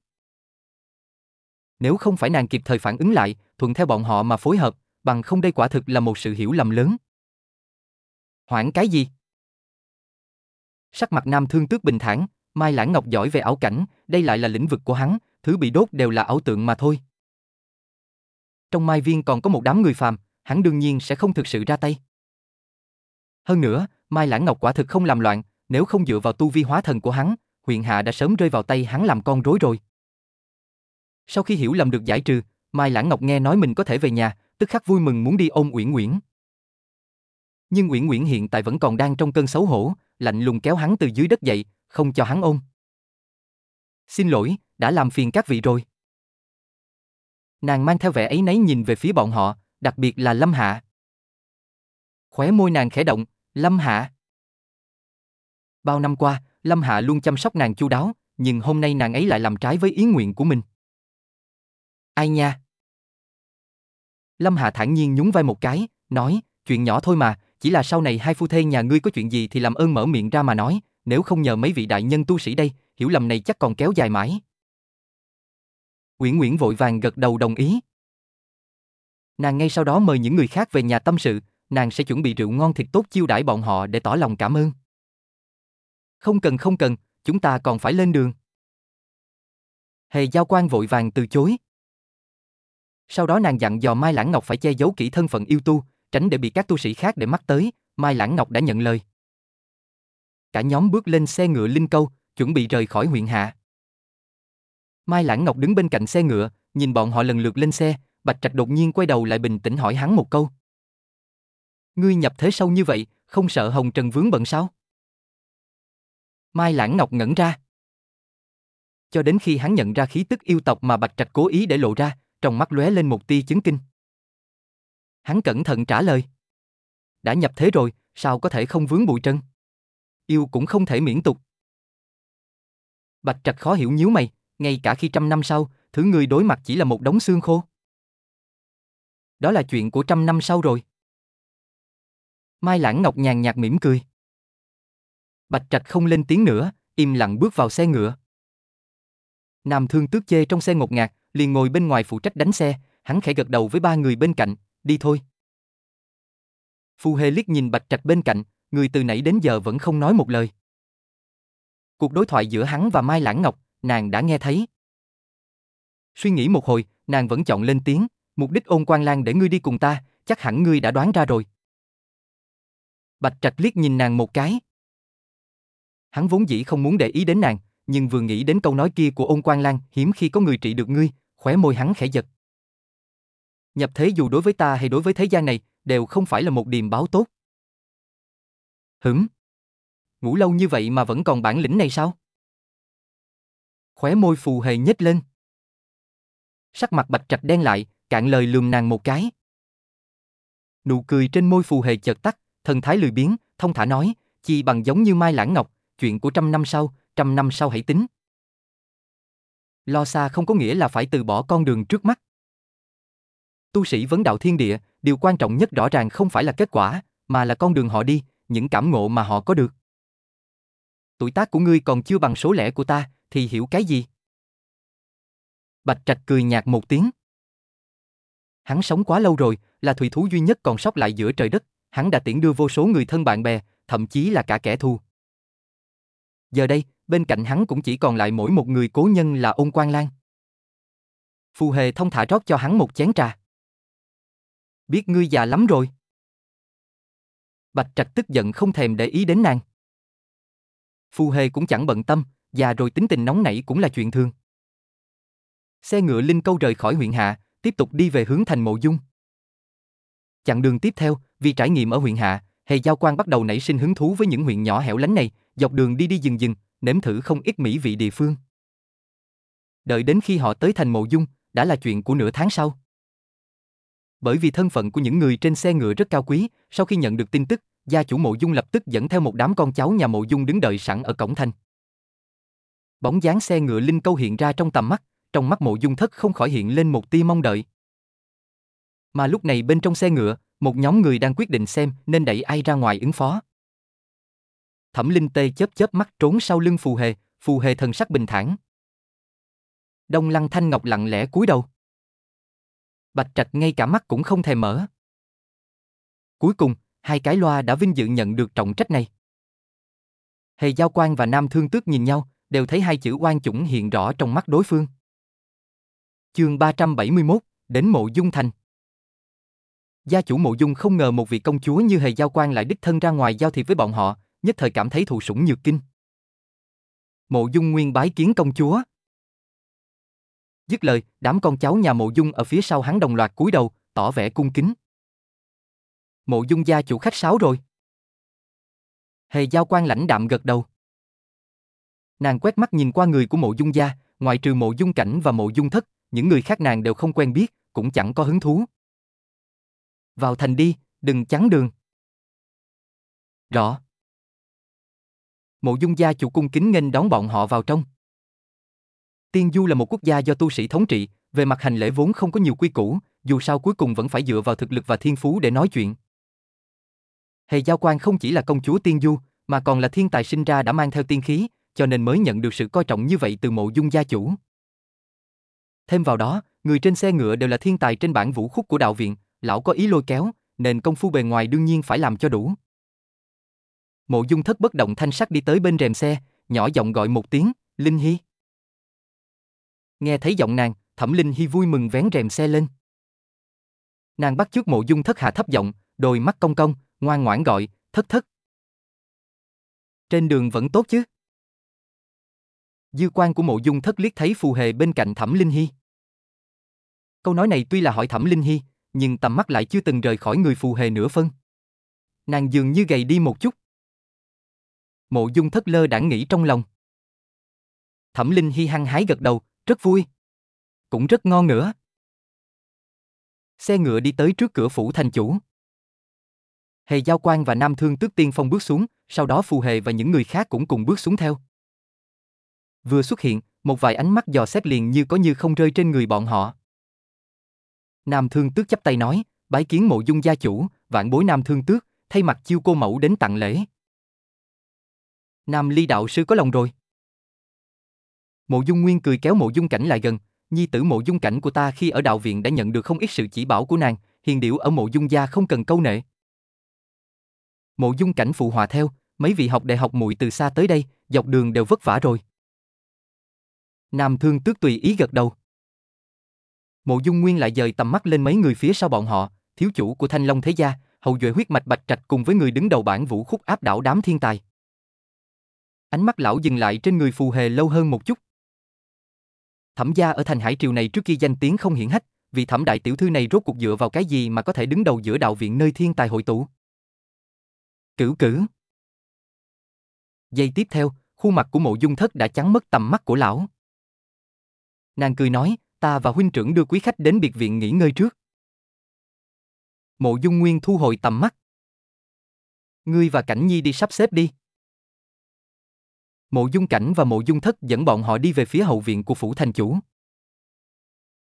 Nếu không phải nàng kịp thời phản ứng lại, thuận theo bọn họ mà phối hợp, bằng không đây quả thực là một sự hiểu lầm lớn. Hoảng cái gì? Sắc mặt Nam Thương Tước bình thản, Mai Lãng Ngọc giỏi về ảo cảnh, đây lại là lĩnh vực của hắn, thứ bị đốt đều là ảo tượng mà thôi. Trong Mai Viên còn có một đám người phàm, hắn đương nhiên sẽ không thực sự ra tay. Hơn nữa, Mai Lãng Ngọc quả thực không làm loạn, nếu không dựa vào tu vi hóa thần của hắn, huyện hạ đã sớm rơi vào tay hắn làm con rối rồi. Sau khi hiểu lầm được giải trừ, Mai Lãng Ngọc nghe nói mình có thể về nhà, tức khắc vui mừng muốn đi ôm Uyển Uyển. Nhưng Uyển Uyển hiện tại vẫn còn đang trong cơn xấu hổ, lạnh lùng kéo hắn từ dưới đất dậy, không cho hắn ôm. Xin lỗi, đã làm phiền các vị rồi. Nàng mang theo vẻ ấy nấy nhìn về phía bọn họ, đặc biệt là Lâm Hạ. Khóe môi nàng khẽ động, Lâm Hạ. Bao năm qua, Lâm Hạ luôn chăm sóc nàng chu đáo, nhưng hôm nay nàng ấy lại làm trái với ý nguyện của mình. Ai nha? Lâm Hạ thản nhiên nhún vai một cái, nói, chuyện nhỏ thôi mà, chỉ là sau này hai phu thê nhà ngươi có chuyện gì thì làm ơn mở miệng ra mà nói, nếu không nhờ mấy vị đại nhân tu sĩ đây, hiểu lầm này chắc còn kéo dài mãi. Uyển Nguyễn vội vàng gật đầu đồng ý. Nàng ngay sau đó mời những người khác về nhà tâm sự, nàng sẽ chuẩn bị rượu ngon thịt tốt chiêu đãi bọn họ để tỏ lòng cảm ơn. Không cần không cần, chúng ta còn phải lên đường. Hề giao quan vội vàng từ chối. Sau đó nàng dặn dò Mai Lãng Ngọc phải che giấu kỹ thân phận yêu tu, tránh để bị các tu sĩ khác để mắt tới, Mai Lãng Ngọc đã nhận lời. Cả nhóm bước lên xe ngựa Linh Câu, chuẩn bị rời khỏi huyện hạ. Mai Lãng Ngọc đứng bên cạnh xe ngựa, nhìn bọn họ lần lượt lên xe, Bạch Trạch đột nhiên quay đầu lại bình tĩnh hỏi hắn một câu. Ngươi nhập thế sâu như vậy, không sợ Hồng Trần vướng bận sao? Mai Lãng Ngọc ngẩn ra. Cho đến khi hắn nhận ra khí tức yêu tộc mà Bạch Trạch cố ý để lộ ra, trong mắt lóe lên một tia chứng kinh. Hắn cẩn thận trả lời. Đã nhập thế rồi, sao có thể không vướng bụi trần? Yêu cũng không thể miễn tục. Bạch Trạch khó hiểu nhíu mày, ngay cả khi trăm năm sau, thứ người đối mặt chỉ là một đống xương khô. Đó là chuyện của trăm năm sau rồi. Mai Lãng Ngọc nhàn nhạt mỉm cười. Bạch Trạch không lên tiếng nữa, im lặng bước vào xe ngựa. Nam Thương Tước chê trong xe ngột ngạt, liền ngồi bên ngoài phụ trách đánh xe, hắn khẽ gật đầu với ba người bên cạnh, đi thôi. Phu Hê liếc nhìn Bạch Trạch bên cạnh, người từ nãy đến giờ vẫn không nói một lời. Cuộc đối thoại giữa hắn và Mai Lãng Ngọc, nàng đã nghe thấy. Suy nghĩ một hồi, nàng vẫn chọn lên tiếng, mục đích ôn quan lan để ngươi đi cùng ta, chắc hẳn ngươi đã đoán ra rồi. Bạch Trạch liếc nhìn nàng một cái. Hắn vốn dĩ không muốn để ý đến nàng, nhưng vừa nghĩ đến câu nói kia của ôn quan lan hiếm khi có người trị được ngươi, khóe môi hắn khẽ giật. Nhập thế dù đối với ta hay đối với thế gian này, đều không phải là một điềm báo tốt. Hửm? Ngủ lâu như vậy mà vẫn còn bản lĩnh này sao? Khóe môi phù hề nhếch lên. Sắc mặt bạch trạch đen lại, cạn lời lườm nàng một cái. Nụ cười trên môi phù hề chợt tắt, thần thái lười biếng, thông thả nói, chi bằng giống như Mai Lãng Ngọc, chuyện của trăm năm sau, trăm năm sau hãy tính. Lo xa không có nghĩa là phải từ bỏ con đường trước mắt. Tu sĩ vấn đạo thiên địa, điều quan trọng nhất rõ ràng không phải là kết quả, mà là con đường họ đi, những cảm ngộ mà họ có được. Tuổi tác của ngươi còn chưa bằng số lẻ của ta, thì hiểu cái gì? Bạch Trạch cười nhạt một tiếng. Hắn sống quá lâu rồi, là thủy thú duy nhất còn sót lại giữa trời đất, hắn đã tiễn đưa vô số người thân bạn bè, thậm chí là cả kẻ thù. Giờ đây, bên cạnh hắn cũng chỉ còn lại mỗi một người cố nhân là ôn quan lan. Phù hề thông thả rót cho hắn một chén trà. Biết ngươi già lắm rồi. Bạch Trạch tức giận không thèm để ý đến nàng. Phù hề cũng chẳng bận tâm, già rồi tính tình nóng nảy cũng là chuyện thường. Xe ngựa Linh Câu rời khỏi huyện Hạ, tiếp tục đi về hướng thành Mộ Dung. Chặng đường tiếp theo, vì trải nghiệm ở huyện Hạ, Hề Giao Quan bắt đầu nảy sinh hứng thú với những huyện nhỏ hẻo lánh này, dọc đường đi đi dừng dừng, nếm thử không ít mỹ vị địa phương. Đợi đến khi họ tới thành Mộ Dung, đã là chuyện của nửa tháng sau. Bởi vì thân phận của những người trên xe ngựa rất cao quý, sau khi nhận được tin tức, gia chủ Mộ Dung lập tức dẫn theo một đám con cháu nhà Mộ Dung đứng đợi sẵn ở cổng thành. Bóng dáng xe ngựa Linh Câu hiện ra trong tầm mắt, trong mắt Mộ Dung Thất không khỏi hiện lên một tia mong đợi. Mà lúc này bên trong xe ngựa, một nhóm người đang quyết định xem nên đẩy ai ra ngoài ứng phó. Thẩm Linh Tê chớp chớp mắt trốn sau lưng Phù Hề, Phù Hề thần sắc bình thản. Đông Lăng Thanh Ngọc lặng lẽ cúi đầu. Bạch Trạch ngay cả mắt cũng không thèm mở. Cuối cùng, hai cái loa đã vinh dự nhận được trọng trách này. Hề Giao Quan và Nam Thương Tước nhìn nhau, đều thấy hai chữ oan chủng hiện rõ trong mắt đối phương. Chương 371, đến mộ Dung Thành. Gia chủ mộ Dung không ngờ một vị công chúa như Hề Giao Quan lại đích thân ra ngoài giao thiệp với bọn họ, nhất thời cảm thấy thụ sủng nhược kinh. Mộ Dung Nguyên bái kiến công chúa. Dứt lời, đám con cháu nhà Mộ Dung ở phía sau hắn đồng loạt cúi đầu, tỏ vẻ cung kính. Mộ Dung gia chủ khách sáo rồi. Hề Giao Quan lãnh đạm gật đầu. Nàng quét mắt nhìn qua người của Mộ Dung gia, ngoại trừ Mộ Dung Cảnh và Mộ Dung Thất, những người khác nàng đều không quen biết, cũng chẳng có hứng thú. Vào thành đi, đừng chắn đường. Rõ. Mộ Dung gia chủ cung kính nghênh đón bọn họ vào trong. Tiên Du là một quốc gia do tu sĩ thống trị, về mặt hành lễ vốn không có nhiều quy củ, dù sao cuối cùng vẫn phải dựa vào thực lực và thiên phú để nói chuyện. Hề Giao Quan không chỉ là công chúa Tiên Du, mà còn là thiên tài sinh ra đã mang theo tiên khí, cho nên mới nhận được sự coi trọng như vậy từ mộ dung gia chủ. Thêm vào đó, người trên xe ngựa đều là thiên tài trên bản vũ khúc của đạo viện, lão có ý lôi kéo, nên công phu bề ngoài đương nhiên phải làm cho đủ. Mộ dung thất bất động thanh sắc đi tới bên rèm xe, nhỏ giọng gọi một tiếng, Linh Hy. Nghe thấy giọng nàng, thẩm Linh Hy vui mừng vén rèm xe lên. Nàng bắt chước mộ dung thất hạ thấp giọng, đôi mắt cong cong, ngoan ngoãn gọi, thất thất. Trên đường vẫn tốt chứ? Dư quan của mộ dung thất liếc thấy phù hề bên cạnh thẩm Linh Hy. Câu nói này tuy là hỏi thẩm Linh Hy, nhưng tầm mắt lại chưa từng rời khỏi người phù hề nửa phân. Nàng dường như gầy đi một chút. Mộ dung thất lơ đãng nghĩ trong lòng. Thẩm Linh Hy hăng hái gật đầu, rất vui. Cũng rất ngon nữa. Xe ngựa đi tới trước cửa phủ thành chủ. Hề Giao Quan và Nam Thương Tước Tiên Phong bước xuống, sau đó Phù Hề và những người khác cũng cùng bước xuống theo. Vừa xuất hiện, một vài ánh mắt dò xét liền như có như không rơi trên người bọn họ. Nam Thương Tước chắp tay nói, bái kiến mộ dung gia chủ, vạn bối Nam Thương Tước, thay mặt chiêu cô mẫu đến tặng lễ. Nam Ly đạo sư có lòng rồi. Mộ Dung Nguyên cười kéo Mộ Dung Cảnh lại gần, nhi tử Mộ Dung Cảnh của ta khi ở đạo viện đã nhận được không ít sự chỉ bảo của nàng, hiền điệu ở Mộ Dung gia không cần câu nệ. Mộ Dung Cảnh phụ hòa theo, mấy vị học đại học muội từ xa tới đây, dọc đường đều vất vả rồi. Nam Thương Tước tùy ý gật đầu. Mộ Dung Nguyên lại dời tầm mắt lên mấy người phía sau bọn họ, thiếu chủ của Thanh Long thế gia, hậu duệ huyết mạch Bạch Trạch cùng với người đứng đầu bản vũ khúc áp đảo đám thiên tài. Ánh mắt lão dừng lại trên người phù hề lâu hơn một chút. Thẩm gia ở thành Hải Triều này trước kia danh tiếng không hiển hách, vì thẩm đại tiểu thư này rốt cuộc dựa vào cái gì mà có thể đứng đầu giữa đạo viện nơi thiên tài hội tụ. Cửu cử. Giây tiếp theo, khuôn mặt của mộ dung thất đã chắn mất tầm mắt của lão. Nàng cười nói, ta và huynh trưởng đưa quý khách đến biệt viện nghỉ ngơi trước. Mộ dung nguyên thu hồi tầm mắt. Ngươi và Cảnh Nhi đi sắp xếp đi. Mộ dung cảnh và mộ dung thất dẫn bọn họ đi về phía hậu viện của phủ thành chủ.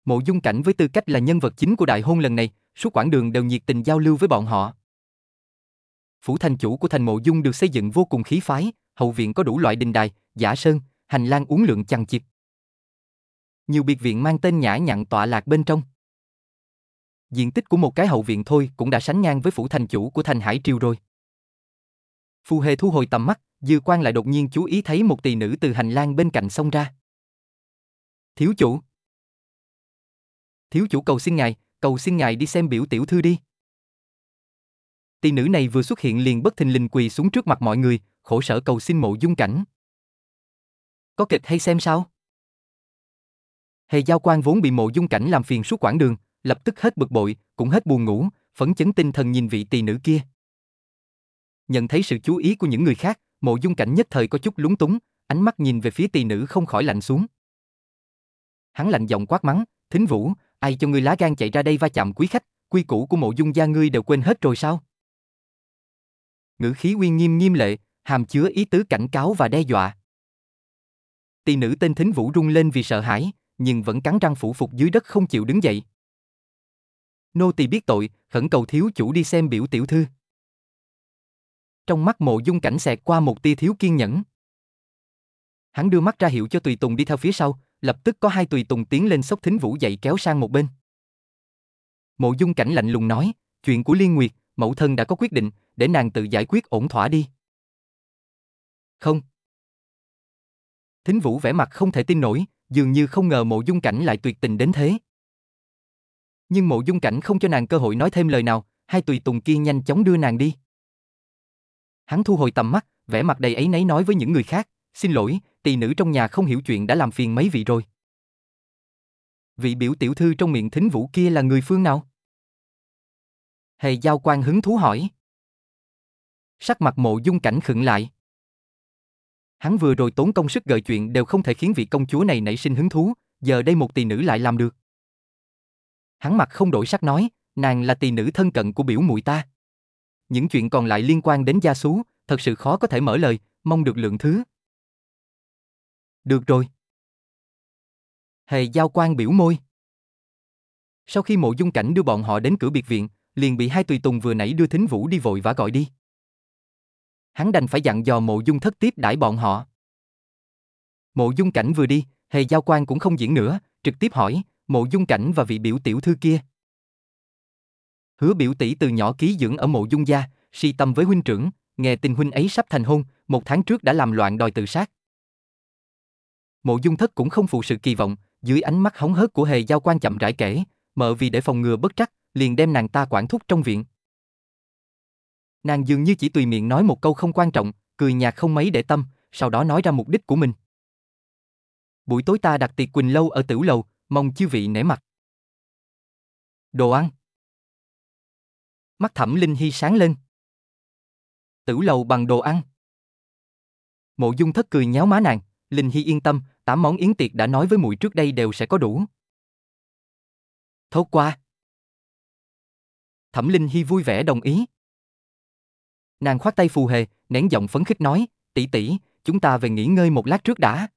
Mộ dung cảnh với tư cách là nhân vật chính của đại hôn lần này, suốt quãng đường đều nhiệt tình giao lưu với bọn họ. Phủ thành chủ của thành mộ dung được xây dựng vô cùng khí phái, hậu viện có đủ loại đình đài, giả sơn, hành lang uốn lượn chằng chịt. Nhiều biệt viện mang tên nhã nhặn tọa lạc bên trong. Diện tích của một cái hậu viện thôi cũng đã sánh ngang với phủ thành chủ của thành Hải Triều rồi. Phù Hề thu hồi tầm mắt, Dư quan lại đột nhiên chú ý thấy một tỳ nữ từ hành lang bên cạnh xông ra. Thiếu chủ. Thiếu chủ cầu xin ngài, cầu xin ngài đi xem biểu tiểu thư đi. Tỳ nữ này vừa xuất hiện liền bất thình lình quỳ xuống trước mặt mọi người, khổ sở cầu xin mộ dung cảnh. Có kịch hay xem sao? Hề giao quan vốn bị mộ dung cảnh làm phiền suốt quãng đường, lập tức hết bực bội, cũng hết buồn ngủ, phấn chấn tinh thần nhìn vị tỳ nữ kia. Nhận thấy sự chú ý của những người khác, mộ dung cảnh nhất thời có chút lúng túng, ánh mắt nhìn về phía tỳ nữ không khỏi lạnh xuống. Hắn lạnh giọng quát mắng, thính vũ, ai cho ngươi lá gan chạy ra đây va chạm quý khách, quy củ của mộ dung gia ngươi đều quên hết rồi sao? Ngữ khí uy nghiêm nghiêm lệ, hàm chứa ý tứ cảnh cáo và đe dọa. Tỳ nữ tên Thính Vũ rung lên vì sợ hãi, nhưng vẫn cắn răng phủ phục dưới đất không chịu đứng dậy. Nô tỳ biết tội, khẩn cầu thiếu chủ đi xem biểu tiểu thư. Trong mắt mộ dung cảnh xẹt qua một tia thiếu kiên nhẫn. Hắn đưa mắt ra hiệu cho tùy tùng đi theo phía sau, lập tức có hai tùy tùng tiến lên sốc thính vũ dậy kéo sang một bên. Mộ dung cảnh lạnh lùng nói, chuyện của Liên Nguyệt, mẫu thân đã có quyết định, để nàng tự giải quyết ổn thỏa đi. Không. Thính Vũ vẻ mặt không thể tin nổi, dường như không ngờ mộ dung cảnh lại tuyệt tình đến thế. Nhưng mộ dung cảnh không cho nàng cơ hội nói thêm lời nào, hai tùy tùng kia nhanh chóng đưa nàng đi. Hắn thu hồi tầm mắt, vẻ mặt đầy ấy nấy nói với những người khác, xin lỗi, tỳ nữ trong nhà không hiểu chuyện đã làm phiền mấy vị rồi. Vị biểu tiểu thư trong miệng thính vũ kia là người phương nào? Hề giao quan hứng thú hỏi. Sắc mặt mộ dung cảnh khựng lại. Hắn vừa rồi tốn công sức gợi chuyện đều không thể khiến vị công chúa này nảy sinh hứng thú, giờ đây một tỳ nữ lại làm được. Hắn mặt không đổi sắc nói, nàng là tỳ nữ thân cận của biểu muội ta. Những chuyện còn lại liên quan đến gia xú, thật sự khó có thể mở lời, mong được lượng thứ. Được rồi. Hề giao quan biểu môi. Sau khi mộ dung cảnh đưa bọn họ đến cửa biệt viện, liền bị hai tùy tùng vừa nãy đưa thính vũ đi vội vã gọi đi. Hắn đành phải dặn dò mộ dung thất tiếp đãi bọn họ. Mộ dung cảnh vừa đi, hề giao quan cũng không diễn nữa, trực tiếp hỏi, mộ dung cảnh và vị biểu tiểu thư kia. Hứa biểu tỷ từ nhỏ ký dưỡng ở mộ dung gia, si tâm với huynh trưởng, nghe tin huynh ấy sắp thành hôn, một tháng trước đã làm loạn đòi tự sát. Mộ dung thất cũng không phụ sự kỳ vọng, dưới ánh mắt hóng hớt của hề giao quan chậm rãi kể, mợ vì để phòng ngừa bất trắc, liền đem nàng ta quản thúc trong viện. Nàng dường như chỉ tùy miệng nói một câu không quan trọng, cười nhạt không mấy để tâm, sau đó nói ra mục đích của mình. Buổi tối ta đặt tiệc Quỳnh Lâu ở tử lầu, mong chư vị nể mặt. Đồ ăn. Mắt thẩm Linh Hy sáng lên. Tử lầu bằng đồ ăn. Mộ dung thất cười nháo má nàng, Linh Hy yên tâm, tám món yến tiệc đã nói với muội trước đây đều sẽ có đủ. Thốt qua. Thẩm Linh Hy vui vẻ đồng ý. Nàng khoát tay phù hề, nén giọng phấn khích nói, tỷ tỷ, chúng ta về nghỉ ngơi một lát trước đã.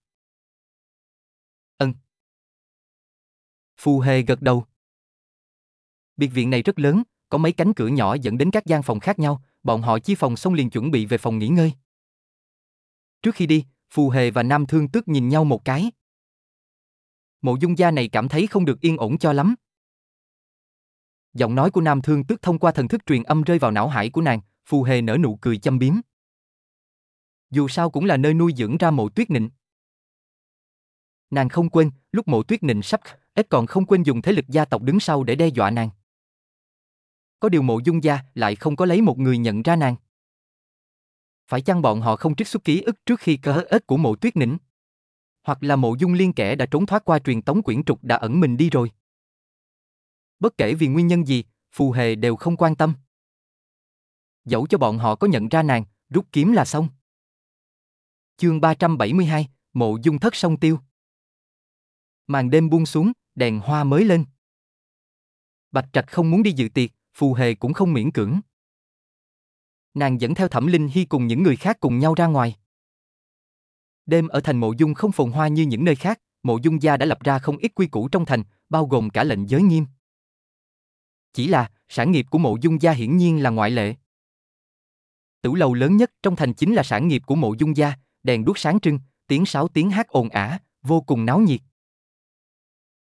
Ân. Phù hề gật đầu. Biệt viện này rất lớn, có mấy cánh cửa nhỏ dẫn đến các gian phòng khác nhau, bọn họ chia phòng xong liền chuẩn bị về phòng nghỉ ngơi. Trước khi đi, Phù Hề và Nam Thương Tức nhìn nhau một cái. Mộ dung gia này cảm thấy không được yên ổn cho lắm. Giọng nói của Nam Thương Tức thông qua thần thức truyền âm rơi vào não hải của nàng, Phù Hề nở nụ cười châm biếm. Dù sao cũng là nơi nuôi dưỡng ra mộ tuyết nịnh. Nàng không quên, lúc mộ tuyết nịnh sắp ít còn không quên dùng thế lực gia tộc đứng sau để đe dọa nàng. Có điều mộ dung gia lại không có lấy một người nhận ra nàng. Phải chăng bọn họ không trích xuất ký ức trước khi cơ ếch của mộ tuyết nịnh? Hoặc là mộ dung liên kẻ đã trốn thoát qua truyền tống quyển trục đã ẩn mình đi rồi? Bất kể vì nguyên nhân gì, phù hề đều không quan tâm. Dẫu cho bọn họ có nhận ra nàng, rút kiếm là xong. Chương 372, Mộ Dung Thất sông tiêu. Màn đêm buông xuống, đèn hoa mới lên. Bạch Trạch không muốn đi dự tiệc, phù hề cũng không miễn cưỡng. Nàng dẫn theo Thẩm Linh Hy cùng những người khác cùng nhau ra ngoài. Đêm ở thành Mộ Dung không phồn hoa như những nơi khác, Mộ Dung gia đã lập ra không ít quy củ trong thành, bao gồm cả lệnh giới nghiêm. Chỉ là, sản nghiệp của Mộ Dung gia hiển nhiên là ngoại lệ. Tử lầu lớn nhất trong thành chính là sản nghiệp của Mộ Dung gia, đèn đuốc sáng trưng, tiếng sáo tiếng hát ồn ả, vô cùng náo nhiệt.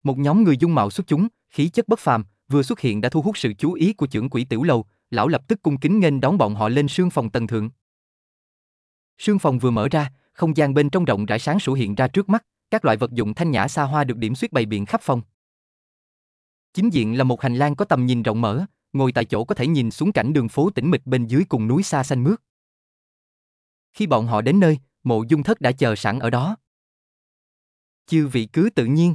Một nhóm người dung mạo xuất chúng, khí chất bất phàm, vừa xuất hiện đã thu hút sự chú ý của trưởng quỹ tiểu lầu, lão lập tức cung kính nghênh đón bọn họ lên sương phòng tầng thượng. Sương phòng vừa mở ra, không gian bên trong rộng rãi sáng sủa hiện ra trước mắt, các loại vật dụng thanh nhã xa hoa được điểm xuyết bày biện khắp phòng. Chính diện là một hành lang có tầm nhìn rộng mở, ngồi tại chỗ có thể nhìn xuống cảnh đường phố tĩnh mịch bên dưới cùng núi xa xanh mướt. Khi bọn họ đến nơi, mộ dung thất đã chờ sẵn ở đó. Chư vị cứ tự nhiên.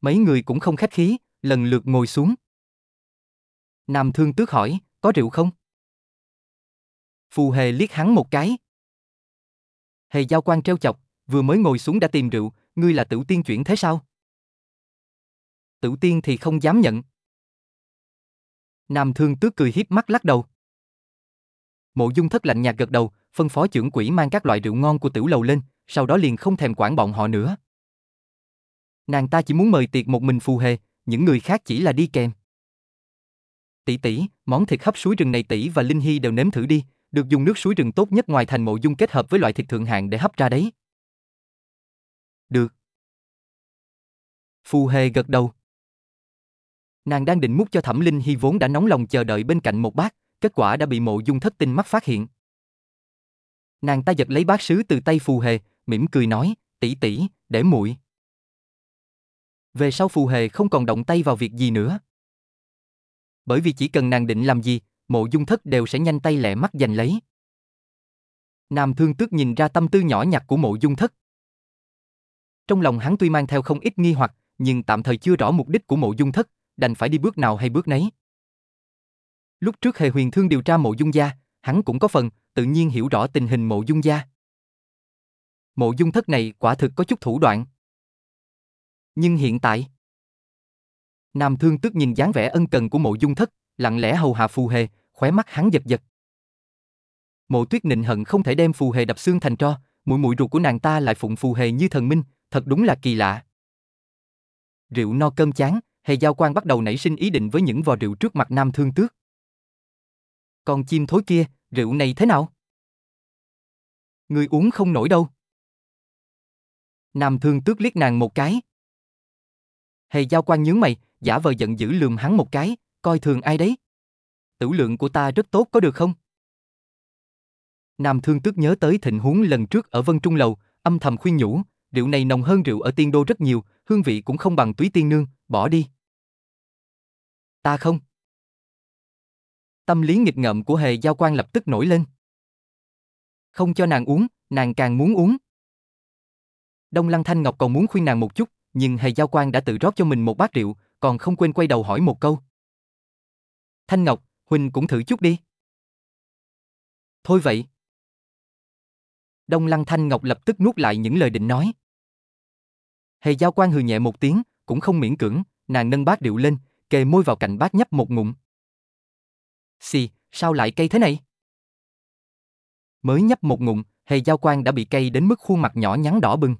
Mấy người cũng không khách khí, lần lượt ngồi xuống. Nam Thương Tước hỏi, có rượu không? Phù Hề liếc hắn một cái. Hề giao quan treo chọc, vừa mới ngồi xuống đã tìm rượu, ngươi là tử tiên chuyển thế sao? Tử tiên thì không dám nhận. Nam Thương Tước cười hiếp mắt lắc đầu. Mộ Dung Thất lạnh nhạt gật đầu, phân phó trưởng quỷ mang các loại rượu ngon của tiểu lầu lên, sau đó liền không thèm quản bọn họ nữa. Nàng ta chỉ muốn mời tiệc một mình phù hề, những người khác chỉ là đi kèm. Tỷ tỷ, món thịt hấp suối rừng này tỷ và Linh Hy đều nếm thử đi, được dùng nước suối rừng tốt nhất ngoài thành mộ dung kết hợp với loại thịt thượng hạng để hấp ra đấy. Được. Phù Hề gật đầu. Nàng đang định múc cho Thẩm Linh Hy vốn đã nóng lòng chờ đợi bên cạnh một bát, kết quả đã bị mộ dung thất tinh mắt phát hiện. Nàng ta giật lấy bát sứ từ tay Phù Hề, mỉm cười nói, tỷ tỷ, để muội. Về sau Phù Hề không còn động tay vào việc gì nữa. Bởi vì chỉ cần nàng định làm gì, mộ dung thất đều sẽ nhanh tay lẹ mắt giành lấy. Nam thương tước nhìn ra tâm tư nhỏ nhặt của mộ dung thất. Trong lòng hắn tuy mang theo không ít nghi hoặc, nhưng tạm thời chưa rõ mục đích của mộ dung thất, đành phải đi bước nào hay bước nấy. Lúc trước Hề Huyền Thương điều tra mộ dung gia, hắn cũng có phần, tự nhiên hiểu rõ tình hình mộ dung gia. Mộ dung thất này quả thực có chút thủ đoạn. Nhưng hiện tại... Nam Thương tức nhìn dáng vẻ ân cần của mộ dung thất, lặng lẽ hầu hạ phù hề, khóe mắt hắn giật giật. Mộ tuyết nịnh hận không thể đem phù hề đập xương thành tro, mũi mũi ruột của nàng ta lại phụng phù hề như thần minh, thật đúng là kỳ lạ. Rượu no cơm chán, hề giao quan bắt đầu nảy sinh ý định với những vò rượu trước mặt nam thương tước. Còn chim thối kia, rượu này thế nào? Người uống không nổi đâu. Nam thương tước liếc nàng một cái. Hề giao quan nhướng mày, giả vờ giận dữ lườm hắn một cái, coi thường ai đấy. Tử lượng của ta rất tốt có được không? Nam thương tước nhớ tới thịnh huống lần trước ở Vân Trung Lầu, âm thầm khuyên nhủ, rượu này nồng hơn rượu ở tiên đô rất nhiều, hương vị cũng không bằng túy tiên nương, bỏ đi. Ta không. Tâm lý nghịch ngợm của hề giao quan lập tức nổi lên. Không cho nàng uống, nàng càng muốn uống. Đông Lăng Thanh Ngọc còn muốn khuyên nàng một chút, nhưng hề giao quan đã tự rót cho mình một bát rượu, còn không quên quay đầu hỏi một câu. Thanh Ngọc, Huỳnh cũng thử chút đi. Thôi vậy. Đông Lăng Thanh Ngọc lập tức nuốt lại những lời định nói. Hề giao quan hừ nhẹ một tiếng, cũng không miễn cưỡng, nàng nâng bát rượu lên, kề môi vào cạnh bát nhấp một ngụm. Xì, sao lại cay thế này? Mới nhấp một ngụm, hề giao quan đã bị cay đến mức khuôn mặt nhỏ nhắn đỏ bừng.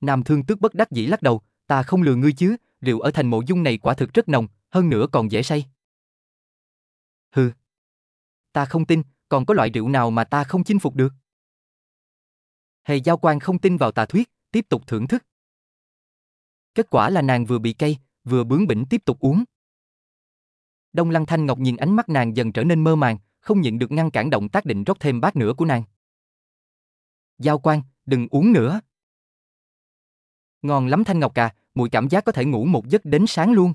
Nam thương tước bất đắc dĩ lắc đầu, ta không lừa ngươi chứ, rượu ở thành mộ dung này quả thực rất nồng, hơn nữa còn dễ say. Hừ. Ta không tin, còn có loại rượu nào mà ta không chinh phục được. Hề giao quan không tin vào tà thuyết, tiếp tục thưởng thức. Kết quả là nàng vừa bị cay, vừa bướng bỉnh tiếp tục uống. Đông Lăng Thanh Ngọc nhìn ánh mắt nàng dần trở nên mơ màng, không nhịn được ngăn cản động tác định rót thêm bát nữa của nàng. Giao quan, đừng uống nữa. Ngon lắm Thanh Ngọc à, mùi cảm giác có thể ngủ một giấc đến sáng luôn.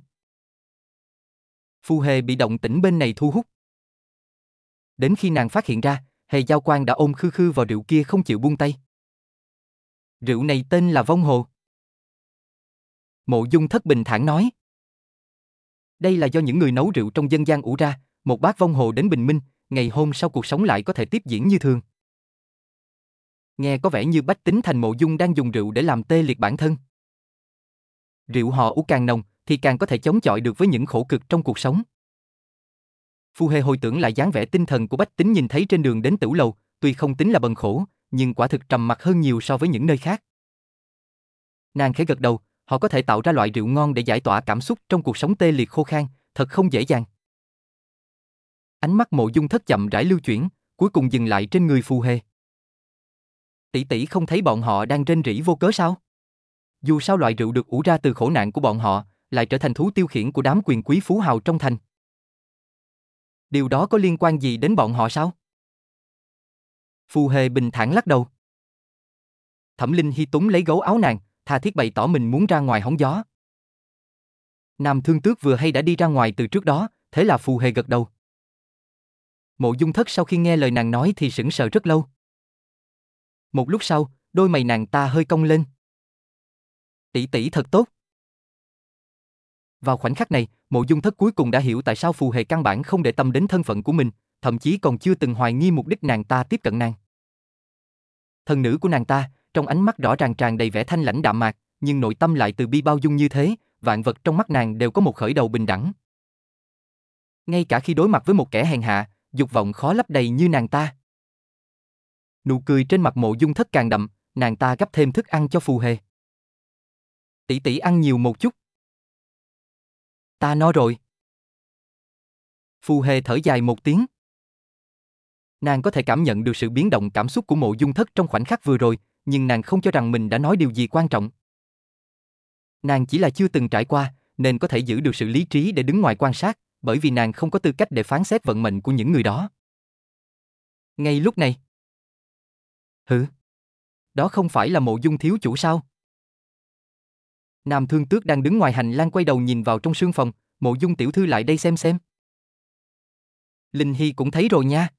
Phu Hề bị động tĩnh bên này thu hút. Đến khi nàng phát hiện ra, Hề Giao Quan đã ôm khư khư vào rượu kia không chịu buông tay. Rượu này tên là Vong Hồ. Mộ Dung Thất bình thản nói. Đây là do những người nấu rượu trong dân gian ủ ra, một bát Vong Hồ đến bình minh, ngày hôm sau cuộc sống lại có thể tiếp diễn như thường. Nghe có vẻ như Bách Tính Thành Mộ Dung đang dùng rượu để làm tê liệt bản thân. Rượu họ uống càng nồng, thì càng có thể chống chọi được với những khổ cực trong cuộc sống. Phu Hê hồi tưởng lại dáng vẻ tinh thần của Bách Tính nhìn thấy trên đường đến tửu lầu, tuy không tính là bần khổ, nhưng quả thực trầm mặc hơn nhiều so với những nơi khác. Nàng khẽ gật đầu, họ có thể tạo ra loại rượu ngon để giải tỏa cảm xúc trong cuộc sống tê liệt khô khan, thật không dễ dàng. Ánh mắt mộ dung thất chậm rãi lưu chuyển, cuối cùng dừng lại trên người Phu Hề. Tỷ tỷ không thấy bọn họ đang rên rỉ vô cớ sao? Dù sao loại rượu được ủ ra từ khổ nạn của bọn họ, lại trở thành thú tiêu khiển của đám quyền quý phú hào trong thành. Điều đó có liên quan gì đến bọn họ sao? Phù Hề bình thản lắc đầu. Thẩm Linh Hy túng lấy gấu áo nàng, tha thiết bày tỏ mình muốn ra ngoài hóng gió. Nam Thương Tước vừa hay đã đi ra ngoài từ trước đó, thế là Phù Hề gật đầu. Mộ Dung Thất sau khi nghe lời nàng nói thì sững sờ rất lâu. Một lúc sau, đôi mày nàng ta hơi cong lên. Tỷ tỷ thật tốt. Vào khoảnh khắc này, Mộ Dung Thất cuối cùng đã hiểu tại sao Phù Hề căn bản không để tâm đến thân phận của mình, thậm chí còn chưa từng hoài nghi mục đích nàng ta tiếp cận nàng. Thần nữ của nàng ta, trong ánh mắt rõ ràng tràn đầy vẻ thanh lãnh đạm mạc, nhưng nội tâm lại từ bi bao dung như thế, vạn vật trong mắt nàng đều có một khởi đầu bình đẳng. Ngay cả khi đối mặt với một kẻ hèn hạ, dục vọng khó lấp đầy như nàng ta. Nụ cười trên mặt mộ dung thất càng đậm, nàng ta gấp thêm thức ăn cho phù hề. Tỷ tỷ ăn nhiều một chút. Ta no rồi. Phù Hề thở dài một tiếng. Nàng có thể cảm nhận được sự biến động cảm xúc của mộ dung thất trong khoảnh khắc vừa rồi, nhưng nàng không cho rằng mình đã nói điều gì quan trọng. Nàng chỉ là chưa từng trải qua, nên có thể giữ được sự lý trí để đứng ngoài quan sát, bởi vì nàng không có tư cách để phán xét vận mệnh của những người đó. Ngay lúc này. Hử? Đó không phải là mộ dung thiếu chủ sao? Nam Thương Tước đang đứng ngoài hành lang quay đầu nhìn vào trong sương phòng, mộ dung tiểu thư lại đây xem xem. Linh Hy cũng thấy rồi nha.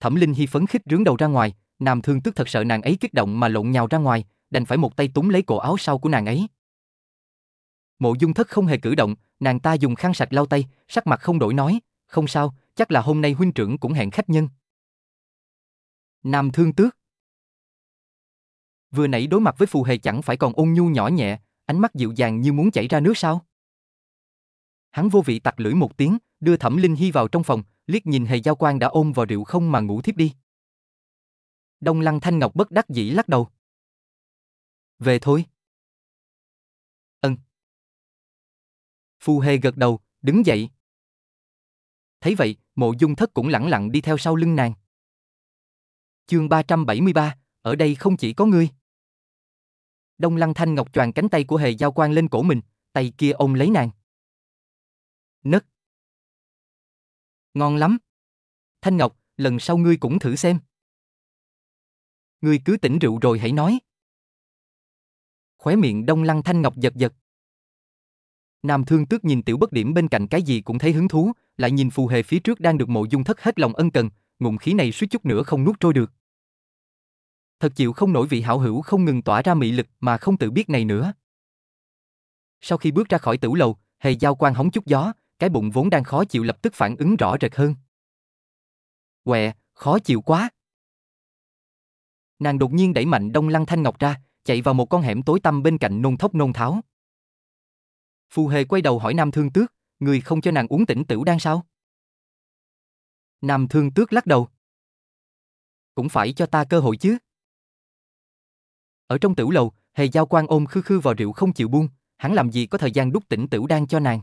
Thẩm Linh Hy phấn khích rướng đầu ra ngoài, Nam Thương Tước thật sợ nàng ấy kích động mà lộn nhào ra ngoài, đành phải một tay túng lấy cổ áo sau của nàng ấy. Mộ Dung Thất không hề cử động, nàng ta dùng khăn sạch lau tay, sắc mặt không đổi nói, không sao, chắc là hôm nay huynh trưởng cũng hẹn khách nhân. Nam Thương Tước Vừa nãy đối mặt với phù hề chẳng phải còn ôn nhu nhỏ nhẹ, ánh mắt dịu dàng như muốn chảy ra nước sao? Hắn vô vị tặc lưỡi một tiếng, đưa Thẩm Linh Hy vào trong phòng, liếc nhìn hề giao quan đã ôm vào rượu không mà ngủ thiếp đi. Đông Lăng Thanh Ngọc bất đắc dĩ lắc đầu. Về thôi. Ân. Phù Hề gật đầu, đứng dậy. Thấy vậy, mộ dung thất cũng lẳng lặng đi theo sau lưng nàng. Chương 373, ở đây không chỉ có ngươi. Đông Lăng Thanh Ngọc choàng cánh tay của Hề Giao Quan lên cổ mình, tay kia ôm lấy nàng. Nấc. Ngon lắm. Thanh Ngọc, lần sau ngươi cũng thử xem. Ngươi cứ tỉnh rượu rồi hãy nói. Khóe miệng Đông Lăng Thanh Ngọc giật giật. Nam Thương Tước nhìn tiểu bất điểm bên cạnh cái gì cũng thấy hứng thú, lại nhìn phù hề phía trước đang được mộ dung thất hết lòng ân cần, ngụm khí này suýt chút nữa không nuốt trôi được. Thật chịu không nổi vị hảo hữu không ngừng tỏa ra mị lực mà không tự biết này nữa. Sau khi bước ra khỏi tử lầu, hề giao quan hóng chút gió, cái bụng vốn đang khó chịu lập tức phản ứng rõ rệt hơn. Quẹ, khó chịu quá. Nàng đột nhiên đẩy mạnh Đông Lăng Thanh Ngọc ra, chạy vào một con hẻm tối tăm bên cạnh nôn thốc nôn tháo. Phù Hề quay đầu hỏi Nam Thương Tước, người không cho nàng uống tỉnh tửu đang sao? Nam Thương Tước lắc đầu. Cũng phải cho ta cơ hội chứ. Ở trong tửu lầu, Hề Giao Quan ôm khư khư vào rượu không chịu buông, hắn làm gì có thời gian đút tỉnh tửu đan cho nàng.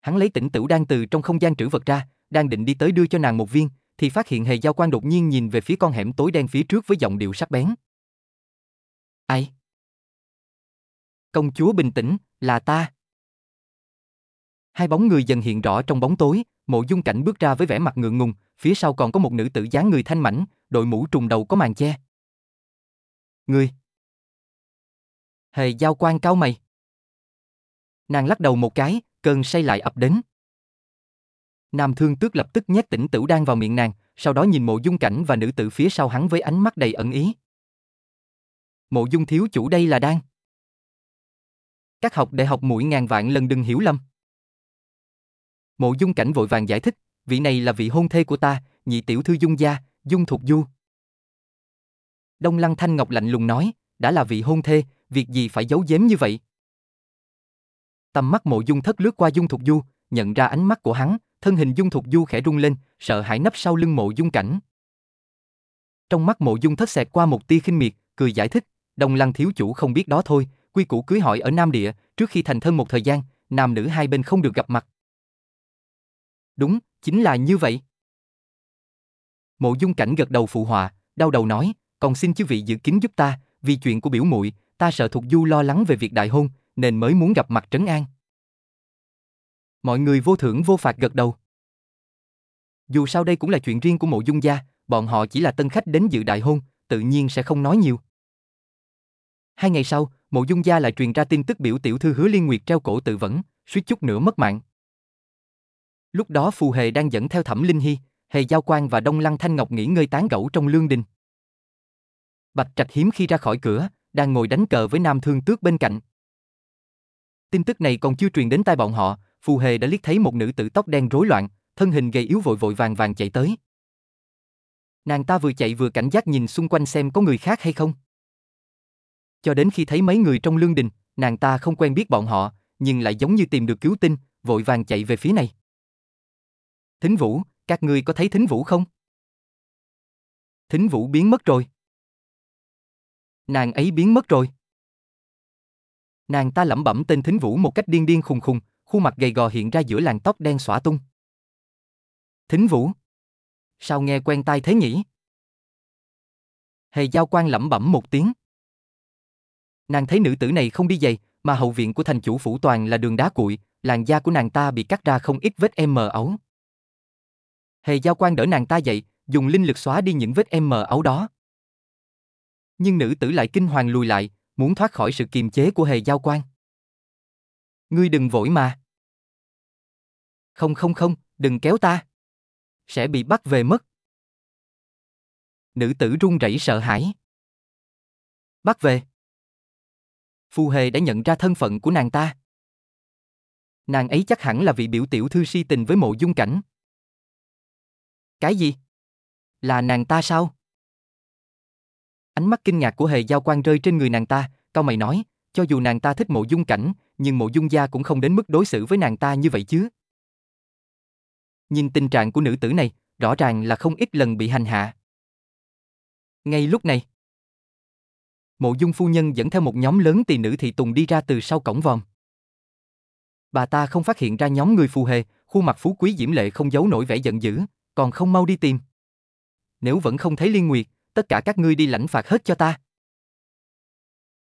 Hắn lấy tỉnh tửu đan từ trong không gian trữ vật ra, đang định đi tới đưa cho nàng một viên, thì phát hiện Hề Giao Quan đột nhiên nhìn về phía con hẻm tối đen phía trước với giọng điệu sắc bén. Ai? Công chúa bình tĩnh, là ta. Hai bóng người dần hiện rõ trong bóng tối, mộ dung cảnh bước ra với vẻ mặt ngượng ngùng, phía sau còn có một nữ tử dáng người thanh mảnh, đội mũ trùng đầu có màn che. Ngươi. Hề giao quan cao mày. Nàng lắc đầu một cái, cơn say lại ập đến. Nam thương tước lập tức nhét tỉnh tử đang vào miệng nàng, sau đó nhìn mộ dung cảnh và nữ tử phía sau hắn với ánh mắt đầy ẩn ý. Mộ dung thiếu chủ đây là đang. Các học đại học mũi ngàn vạn lần đừng hiểu lầm. Mộ dung cảnh vội vàng giải thích, vị này là vị hôn thê của ta, nhị tiểu thư dung gia, dung thuộc du. Đông Lăng Thanh Ngọc lạnh lùng nói, đã là vị hôn thê, việc gì phải giấu giếm như vậy? Tầm mắt mộ dung thất lướt qua dung thục du, nhận ra ánh mắt của hắn, thân hình dung thục du khẽ rung lên, sợ hãi nấp sau lưng mộ dung cảnh. Trong mắt mộ dung thất xẹt qua một tia khinh miệt, cười giải thích, Đông Lăng thiếu chủ không biết đó thôi, quy củ cưới hỏi ở Nam Địa, trước khi thành thân một thời gian, nam nữ hai bên không được gặp mặt. Đúng, chính là như vậy. Mộ dung cảnh gật đầu phụ họa, đau đầu nói, còn xin chư vị giữ kín giúp ta, vì chuyện của biểu muội, ta sợ thuộc du lo lắng về việc đại hôn, nên mới muốn gặp mặt trấn an. Mọi người vô thưởng vô phạt gật đầu. Dù sao đây cũng là chuyện riêng của mộ dung gia, bọn họ chỉ là tân khách đến dự đại hôn, tự nhiên sẽ không nói nhiều. Hai ngày sau, mộ dung gia lại truyền ra tin tức biểu tiểu thư hứa liên nguyệt treo cổ tự vẫn, suýt chút nữa mất mạng. Lúc đó phù hề đang dẫn theo thẩm linh hy, hề giao quan và đông lăng thanh ngọc nghỉ ngơi tán gẫu trong lương đình. Bạch trạch hiếm khi ra khỏi cửa, đang ngồi đánh cờ với nam thương tước bên cạnh. Tin tức này còn chưa truyền đến tai bọn họ, phù hề đã liếc thấy một nữ tử tóc đen rối loạn, thân hình gầy yếu vội vội vàng vàng chạy tới. Nàng ta vừa chạy vừa cảnh giác nhìn xung quanh xem có người khác hay không. Cho đến khi thấy mấy người trong lương đình, nàng ta không quen biết bọn họ, nhưng lại giống như tìm được cứu tinh, vội vàng chạy về phía này. Thính Vũ, các ngươi có thấy Thính Vũ không? Thính Vũ biến mất rồi. Nàng ấy biến mất rồi. Nàng ta lẩm bẩm tên Thính Vũ một cách điên điên khùng khùng, khuôn mặt gầy gò hiện ra giữa làn tóc đen xõa tung. Thính Vũ. Sao nghe quen tai thế nhỉ? Hề giao quan lẩm bẩm một tiếng. Nàng thấy nữ tử này không đi giày, mà hậu viện của thành chủ phủ toàn là đường đá cuội, làn da của nàng ta bị cắt ra không ít vết em mờ ấu. Hề giao quan đỡ nàng ta dậy, dùng linh lực xóa đi những vết em mờ ấu đó. Nhưng nữ tử lại kinh hoàng lùi lại, muốn thoát khỏi sự kiềm chế của hề giao quan. Ngươi đừng vội mà. Không không không, đừng kéo ta. Sẽ bị bắt về mất. Nữ tử run rẩy sợ hãi. Bắt về. Phù Hề đã nhận ra thân phận của nàng ta. Nàng ấy chắc hẳn là vị biểu tiểu thư si tình với mộ dung cảnh. Cái gì? Là nàng ta sao? Ánh mắt kinh ngạc của hề giao quan rơi trên người nàng ta, cao mày nói, cho dù nàng ta thích mộ dung cảnh, nhưng mộ dung gia cũng không đến mức đối xử với nàng ta như vậy chứ. Nhìn tình trạng của nữ tử này, rõ ràng là không ít lần bị hành hạ. Ngay lúc này, mộ dung phu nhân dẫn theo một nhóm lớn tỳ nữ thị tùng đi ra từ sau cổng vòm. Bà ta không phát hiện ra nhóm người phù hề, khuôn mặt phú quý diễm lệ không giấu nổi vẻ giận dữ, còn không mau đi tìm. Nếu vẫn không thấy Liên Nguyệt, tất cả các ngươi đi lãnh phạt hết cho ta.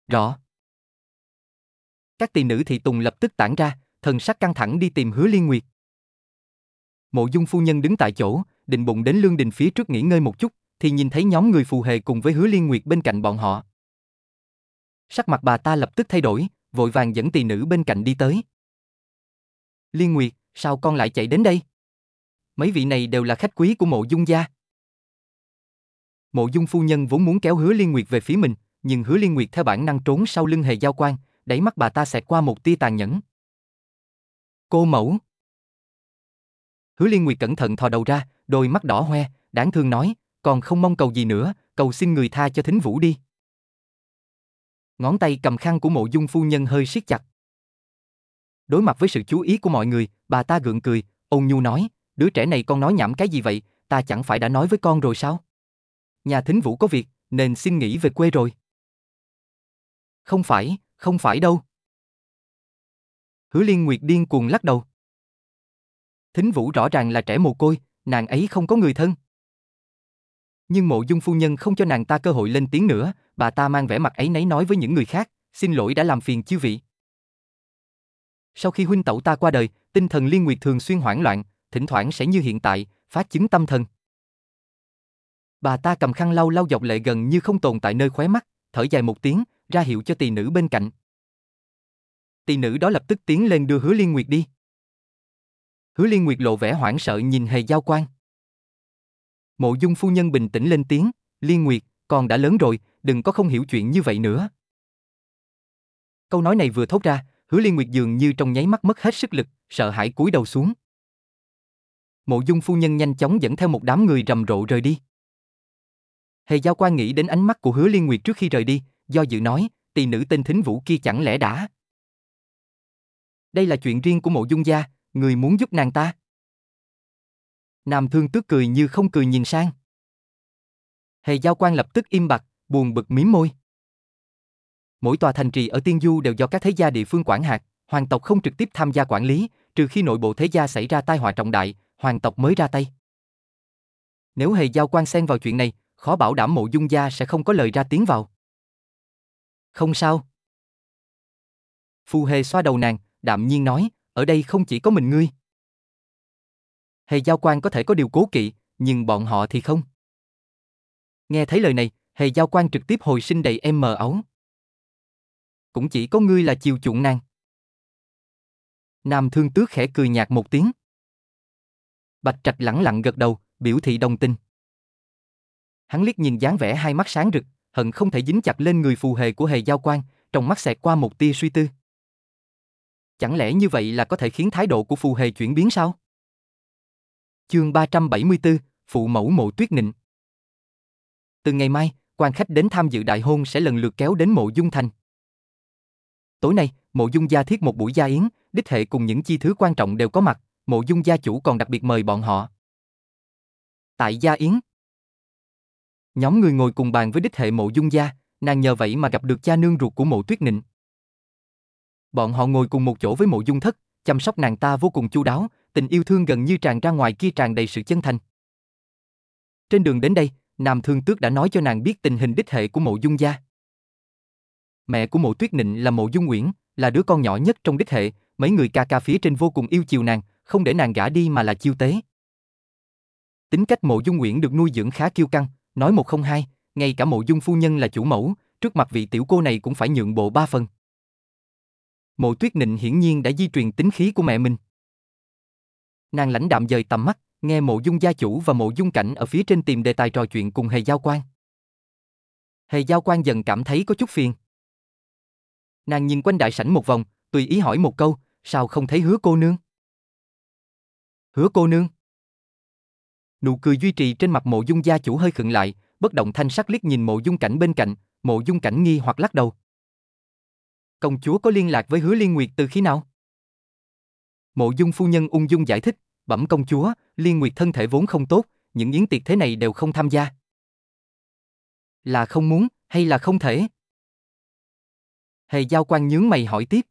Rõ. Các tỳ nữ thị tùng lập tức tản ra, thần sắc căng thẳng đi tìm hứa Liên Nguyệt. Mộ dung phu nhân đứng tại chỗ, định bụng đến lương đình phía trước nghỉ ngơi một chút, thì nhìn thấy nhóm người phù hề cùng với hứa Liên Nguyệt bên cạnh bọn họ. Sắc mặt bà ta lập tức thay đổi, vội vàng dẫn tỳ nữ bên cạnh đi tới. Liên Nguyệt, sao con lại chạy đến đây? Mấy vị này đều là khách quý của mộ dung gia. Mộ dung phu nhân vốn muốn kéo hứa Liên Nguyệt về phía mình, nhưng hứa Liên Nguyệt theo bản năng trốn sau lưng hề giao quan, đẩy mắt bà ta xẹt qua một tia tàn nhẫn. Cô mẫu. Hứa Liên Nguyệt cẩn thận thò đầu ra, đôi mắt đỏ hoe, đáng thương nói, còn không mong cầu gì nữa, cầu xin người tha cho thính vũ đi. Ngón tay cầm khăn của mộ dung phu nhân hơi siết chặt. Đối mặt với sự chú ý của mọi người, bà ta gượng cười, ôn nhu nói, đứa trẻ này con nói nhảm cái gì vậy, ta chẳng phải đã nói với con rồi sao? Nhà thính vũ có việc, nên xin nghỉ về quê rồi. Không phải, không phải đâu. Hứa Liên Nguyệt điên cuồng lắc đầu. Thính Vũ rõ ràng là trẻ mồ côi, nàng ấy không có người thân. Nhưng mộ dung phu nhân không cho nàng ta cơ hội lên tiếng nữa, bà ta mang vẻ mặt ấy nấy nói với những người khác, xin lỗi đã làm phiền chư vị. Sau khi huynh tẩu ta qua đời, tinh thần liên nguyệt thường xuyên hoảng loạn, thỉnh thoảng sẽ như hiện tại, phát chứng tâm thần. Bà ta cầm khăn lau lau dọc lệ gần như không tồn tại nơi khóe mắt, thở dài một tiếng, ra hiệu cho tỳ nữ bên cạnh. Tỳ nữ đó lập tức tiến lên đưa Hứa Liên Nguyệt đi. Hứa Liên Nguyệt lộ vẻ hoảng sợ nhìn Hề Giao Quan. Mộ Dung phu nhân bình tĩnh lên tiếng, Liên Nguyệt, con đã lớn rồi, đừng có không hiểu chuyện như vậy nữa. Câu nói này vừa thốt ra, Hứa Liên Nguyệt dường như trong nháy mắt mất hết sức lực, sợ hãi cúi đầu xuống. Mộ Dung phu nhân nhanh chóng dẫn theo một đám người rầm rộ rời đi. Hề Giao Quan nghĩ đến ánh mắt của Hứa Liên Nguyệt trước khi rời đi, do dự nói, tỷ nữ tên Thính Vũ kia chẳng lẽ đã. Đây là chuyện riêng của mộ dung gia, người muốn giúp nàng ta. Nam thương tước cười như không cười nhìn sang. Hề Giao Quan lập tức im bặt, buồn bực mím môi. Mỗi tòa thành trì ở Tiên Du đều do các thế gia địa phương quản hạt, hoàng tộc không trực tiếp tham gia quản lý, trừ khi nội bộ thế gia xảy ra tai họa trọng đại, hoàng tộc mới ra tay. Nếu Hề Giao Quan xen vào chuyện này, khó bảo đảm mộ dung gia sẽ không có lời ra tiếng vào. Không sao. Phu Hề xoa đầu nàng, đạm nhiên nói, ở đây không chỉ có mình ngươi. Hề giao quan có thể có điều cố kỵ, nhưng bọn họ thì không. Nghe thấy lời này, hề giao quan trực tiếp hồi sinh đầy em mờ ấu. Cũng chỉ có ngươi là chiều chuộng nàng. Nam thương tước khẽ cười nhạt một tiếng. Bạch trạch lẳng lặng gật đầu, biểu thị đồng tình. Hắn liếc nhìn dáng vẻ hai mắt sáng rực, hận không thể dính chặt lên người phù hề của hề giao quan, trong mắt xẹt qua một tia suy tư. Chẳng lẽ như vậy là có thể khiến thái độ của phù hề chuyển biến sao? Chương 374, Phụ mẫu mộ tuyết nịnh Từ ngày mai, quan khách đến tham dự đại hôn sẽ lần lượt kéo đến mộ dung thành. Tối nay, mộ dung gia thiết một buổi gia yến, đích hệ cùng những chi thứ quan trọng đều có mặt, mộ dung gia chủ còn đặc biệt mời bọn họ. Tại gia yến, Nhóm người ngồi cùng bàn với đích hệ mộ dung gia, nàng nhờ vậy mà gặp được cha nương ruột của mộ tuyết nịnh. Bọn họ ngồi cùng một chỗ với mộ dung thất, chăm sóc nàng ta vô cùng chu đáo, tình yêu thương gần như tràn ra ngoài kia tràn đầy sự chân thành. Trên đường đến đây, Nam Thương Tước đã nói cho nàng biết tình hình đích hệ của mộ dung gia. Mẹ của mộ tuyết nịnh là mộ dung Nguyễn, là đứa con nhỏ nhất trong đích hệ, mấy người ca ca phía trên vô cùng yêu chiều nàng, không để nàng gả đi mà là chiêu tế. Tính cách mộ dung Nguyễn được nuôi dưỡng khá kiêu căng, nói một không hai, ngay cả mộ dung phu nhân là chủ mẫu, trước mặt vị tiểu cô này cũng phải nhượng bộ ba phần. Mộ tuyết nịnh hiển nhiên đã di truyền tính khí của mẹ mình. Nàng lãnh đạm dời tầm mắt, nghe mộ dung gia chủ và mộ dung cảnh ở phía trên tìm đề tài trò chuyện cùng hề giao quan. Hề giao quan dần cảm thấy có chút phiền. Nàng nhìn quanh đại sảnh một vòng, tùy ý hỏi một câu, sao không thấy hứa cô nương? Hứa cô nương? Nụ cười duy trì trên mặt mộ dung gia chủ hơi khựng lại, bất động thanh sắc liếc nhìn mộ dung cảnh bên cạnh, mộ dung cảnh nghi hoặc lắc đầu. Công chúa có liên lạc với hứa liên nguyệt từ khi nào? Mộ dung phu nhân ung dung giải thích, bẩm công chúa, liên nguyệt thân thể vốn không tốt, những yến tiệc thế này đều không tham gia. Là không muốn, hay là không thể? Hề giao quan nhướng mày hỏi tiếp.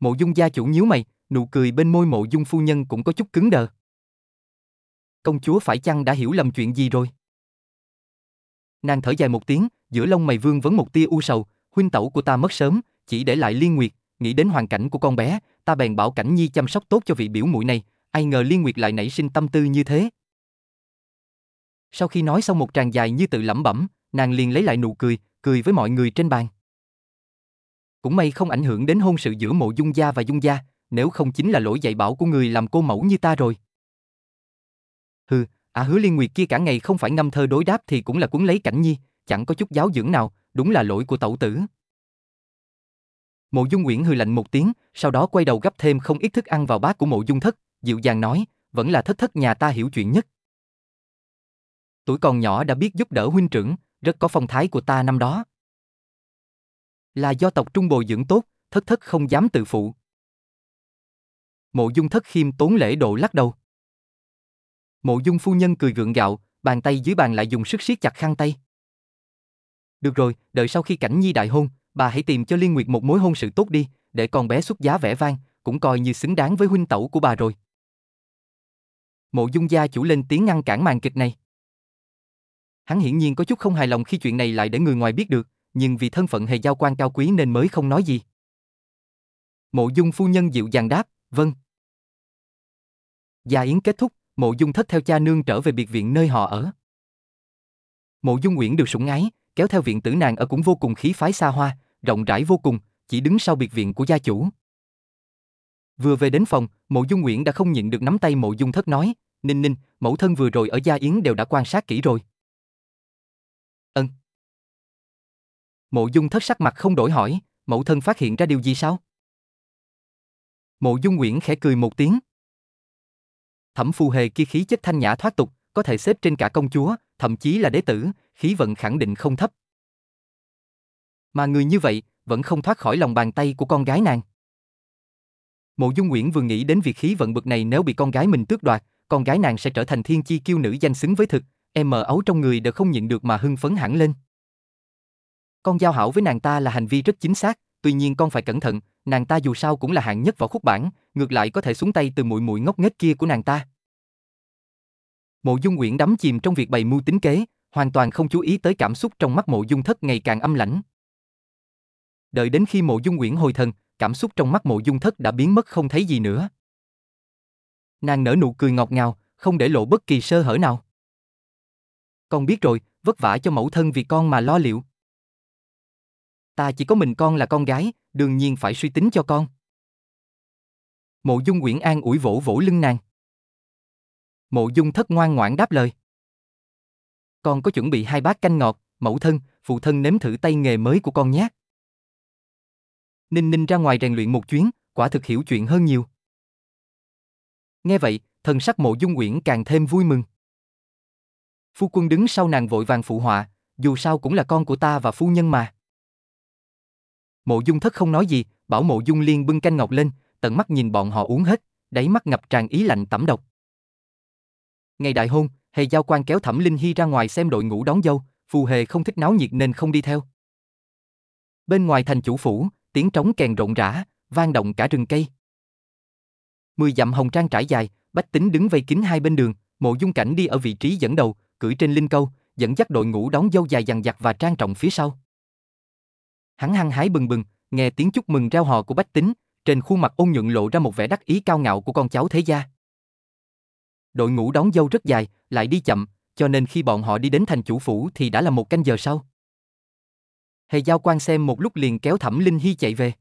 Mộ dung gia chủ nhíu mày, nụ cười bên môi mộ dung phu nhân cũng có chút cứng đờ. Công chúa phải chăng đã hiểu lầm chuyện gì rồi? Nàng thở dài một tiếng, giữa lông mày vương vấn một tia u sầu, huynh tẩu của ta mất sớm, chỉ để lại liên nguyệt, nghĩ đến hoàn cảnh của con bé, ta bèn bảo Cảnh Nhi chăm sóc tốt cho vị biểu muội này, ai ngờ Liên Nguyệt lại nảy sinh tâm tư như thế. Sau khi nói xong một tràng dài như tự lẩm bẩm, nàng liền lấy lại nụ cười, cười với mọi người trên bàn. Cũng may không ảnh hưởng đến hôn sự giữa mộ dung gia và dung gia, nếu không chính là lỗi dạy bảo của người làm cô mẫu như ta rồi. Hừ, à hứa liên nguyệt kia cả ngày không phải ngâm thơ đối đáp thì cũng là cuốn lấy cảnh nhi, chẳng có chút giáo dưỡng nào, đúng là lỗi của tẩu tử. Mộ Dung Nguyễn hừ lạnh một tiếng, sau đó quay đầu gấp thêm không ít thức ăn vào bát của Mộ Dung Thất, dịu dàng nói, vẫn là thất thất nhà ta hiểu chuyện nhất. Tuổi còn nhỏ đã biết giúp đỡ huynh trưởng, rất có phong thái của ta năm đó. Là do tộc trung bồi dưỡng tốt, thất thất không dám tự phụ. Mộ Dung Thất khiêm tốn lễ độ lắc đầu. Mộ Dung phu nhân cười gượng gạo, bàn tay dưới bàn lại dùng sức siết chặt khăn tay. Được rồi, đợi sau khi cảnh nhi đại hôn, bà hãy tìm cho Liên Nguyệt một mối hôn sự tốt đi, để con bé xuất giá vẻ vang, cũng coi như xứng đáng với huynh tẩu của bà rồi. Mộ Dung gia chủ lên tiếng ngăn cản màn kịch này. Hắn hiển nhiên có chút không hài lòng khi chuyện này lại để người ngoài biết được, nhưng vì thân phận hề giao quan cao quý nên mới không nói gì. Mộ Dung phu nhân dịu dàng đáp, vâng. Gia yến kết thúc, Mộ Dung thất theo cha nương trở về biệt viện nơi họ ở. Mộ Dung Nguyễn được sủng ái, kéo theo viện tử nàng ở cũng vô cùng khí phái xa hoa, rộng rãi vô cùng, chỉ đứng sau biệt viện của gia chủ. Vừa về đến phòng, Mộ Dung Nguyễn đã không nhịn được nắm tay Mộ Dung Thất nói, "Ninh Ninh, mẫu thân vừa rồi ở gia yến đều đã quan sát kỹ rồi." Ân. Mộ Dung Thất sắc mặt không đổi hỏi, mẫu thân phát hiện ra điều gì sao? Mộ Dung Nguyễn khẽ cười một tiếng. Thẩm Phù Hề kia khí chất thanh nhã thoát tục, có thể xếp trên cả công chúa, thậm chí là đế tử, khí vận khẳng định không thấp. Mà người như vậy, vẫn không thoát khỏi lòng bàn tay của con gái nàng. Mộ Dung Nguyễn vừa nghĩ đến việc khí vận bực này nếu bị con gái mình tước đoạt, con gái nàng sẽ trở thành thiên chi kiêu nữ danh xứng với thực, em mờ ấu trong người đều không nhịn được mà hưng phấn hẳn lên. Con giao hảo với nàng ta là hành vi rất chính xác, tuy nhiên con phải cẩn thận, nàng ta dù sao cũng là hạng nhất võ khúc bản, ngược lại có thể xuống tay từ muội muội ngốc nghếch kia của nàng ta. Mộ Dung Uyển đắm chìm trong việc bày mưu tính kế, hoàn toàn không chú ý tới cảm xúc trong mắt Mộ Dung Thất ngày càng âm lãnh. Đợi đến khi Mộ Dung Uyển hồi thần, cảm xúc trong mắt Mộ Dung Thất đã biến mất không thấy gì nữa. Nàng nở nụ cười ngọt ngào, không để lộ bất kỳ sơ hở nào. Con biết rồi, vất vả cho mẫu thân vì con mà lo liệu. Ta chỉ có mình con là con gái, đương nhiên phải suy tính cho con. Mộ Dung Nguyễn An ủi vỗ vỗ lưng nàng. Mộ dung thất ngoan ngoãn đáp lời. Con có chuẩn bị hai bát canh ngọt, mẫu thân, phụ thân nếm thử tay nghề mới của con nhé. Ninh Ninh ra ngoài rèn luyện một chuyến, quả thực hiểu chuyện hơn nhiều. Nghe vậy, thần sắc mộ dung Uyển càng thêm vui mừng. Phu quân đứng sau nàng vội vàng phụ họa, dù sao cũng là con của ta và phu nhân mà. Mộ dung thất không nói gì, bảo mộ dung liên bưng canh ngọc lên, tận mắt nhìn bọn họ uống hết, đáy mắt ngập tràn ý lạnh tẩm độc. Ngày đại hôn, Hề Giao Quan kéo Thẩm Linh Hy ra ngoài xem đội ngũ đón dâu, Phù Hề không thích náo nhiệt nên không đi theo. Bên ngoài thành chủ phủ, tiếng trống kèn rộn rã, vang động cả rừng cây. Mười dặm hồng trang trải dài, bách tính đứng vây kín hai bên đường, mộ dung cảnh đi ở vị trí dẫn đầu, cưỡi trên linh câu, dẫn dắt đội ngũ đón dâu dài dằng dặc và trang trọng phía sau. Hắn hăng hái bừng bừng, nghe tiếng chúc mừng reo hò của bách tính, trên khuôn mặt ôn nhuận lộ ra một vẻ đắc ý cao ngạo của con cháu thế gia. Đội ngũ đón dâu rất dài, lại đi chậm, cho nên khi bọn họ đi đến thành chủ phủ thì đã là một canh giờ sau. Hề giao quan xem một lúc liền kéo Thẩm Linh Hy chạy về.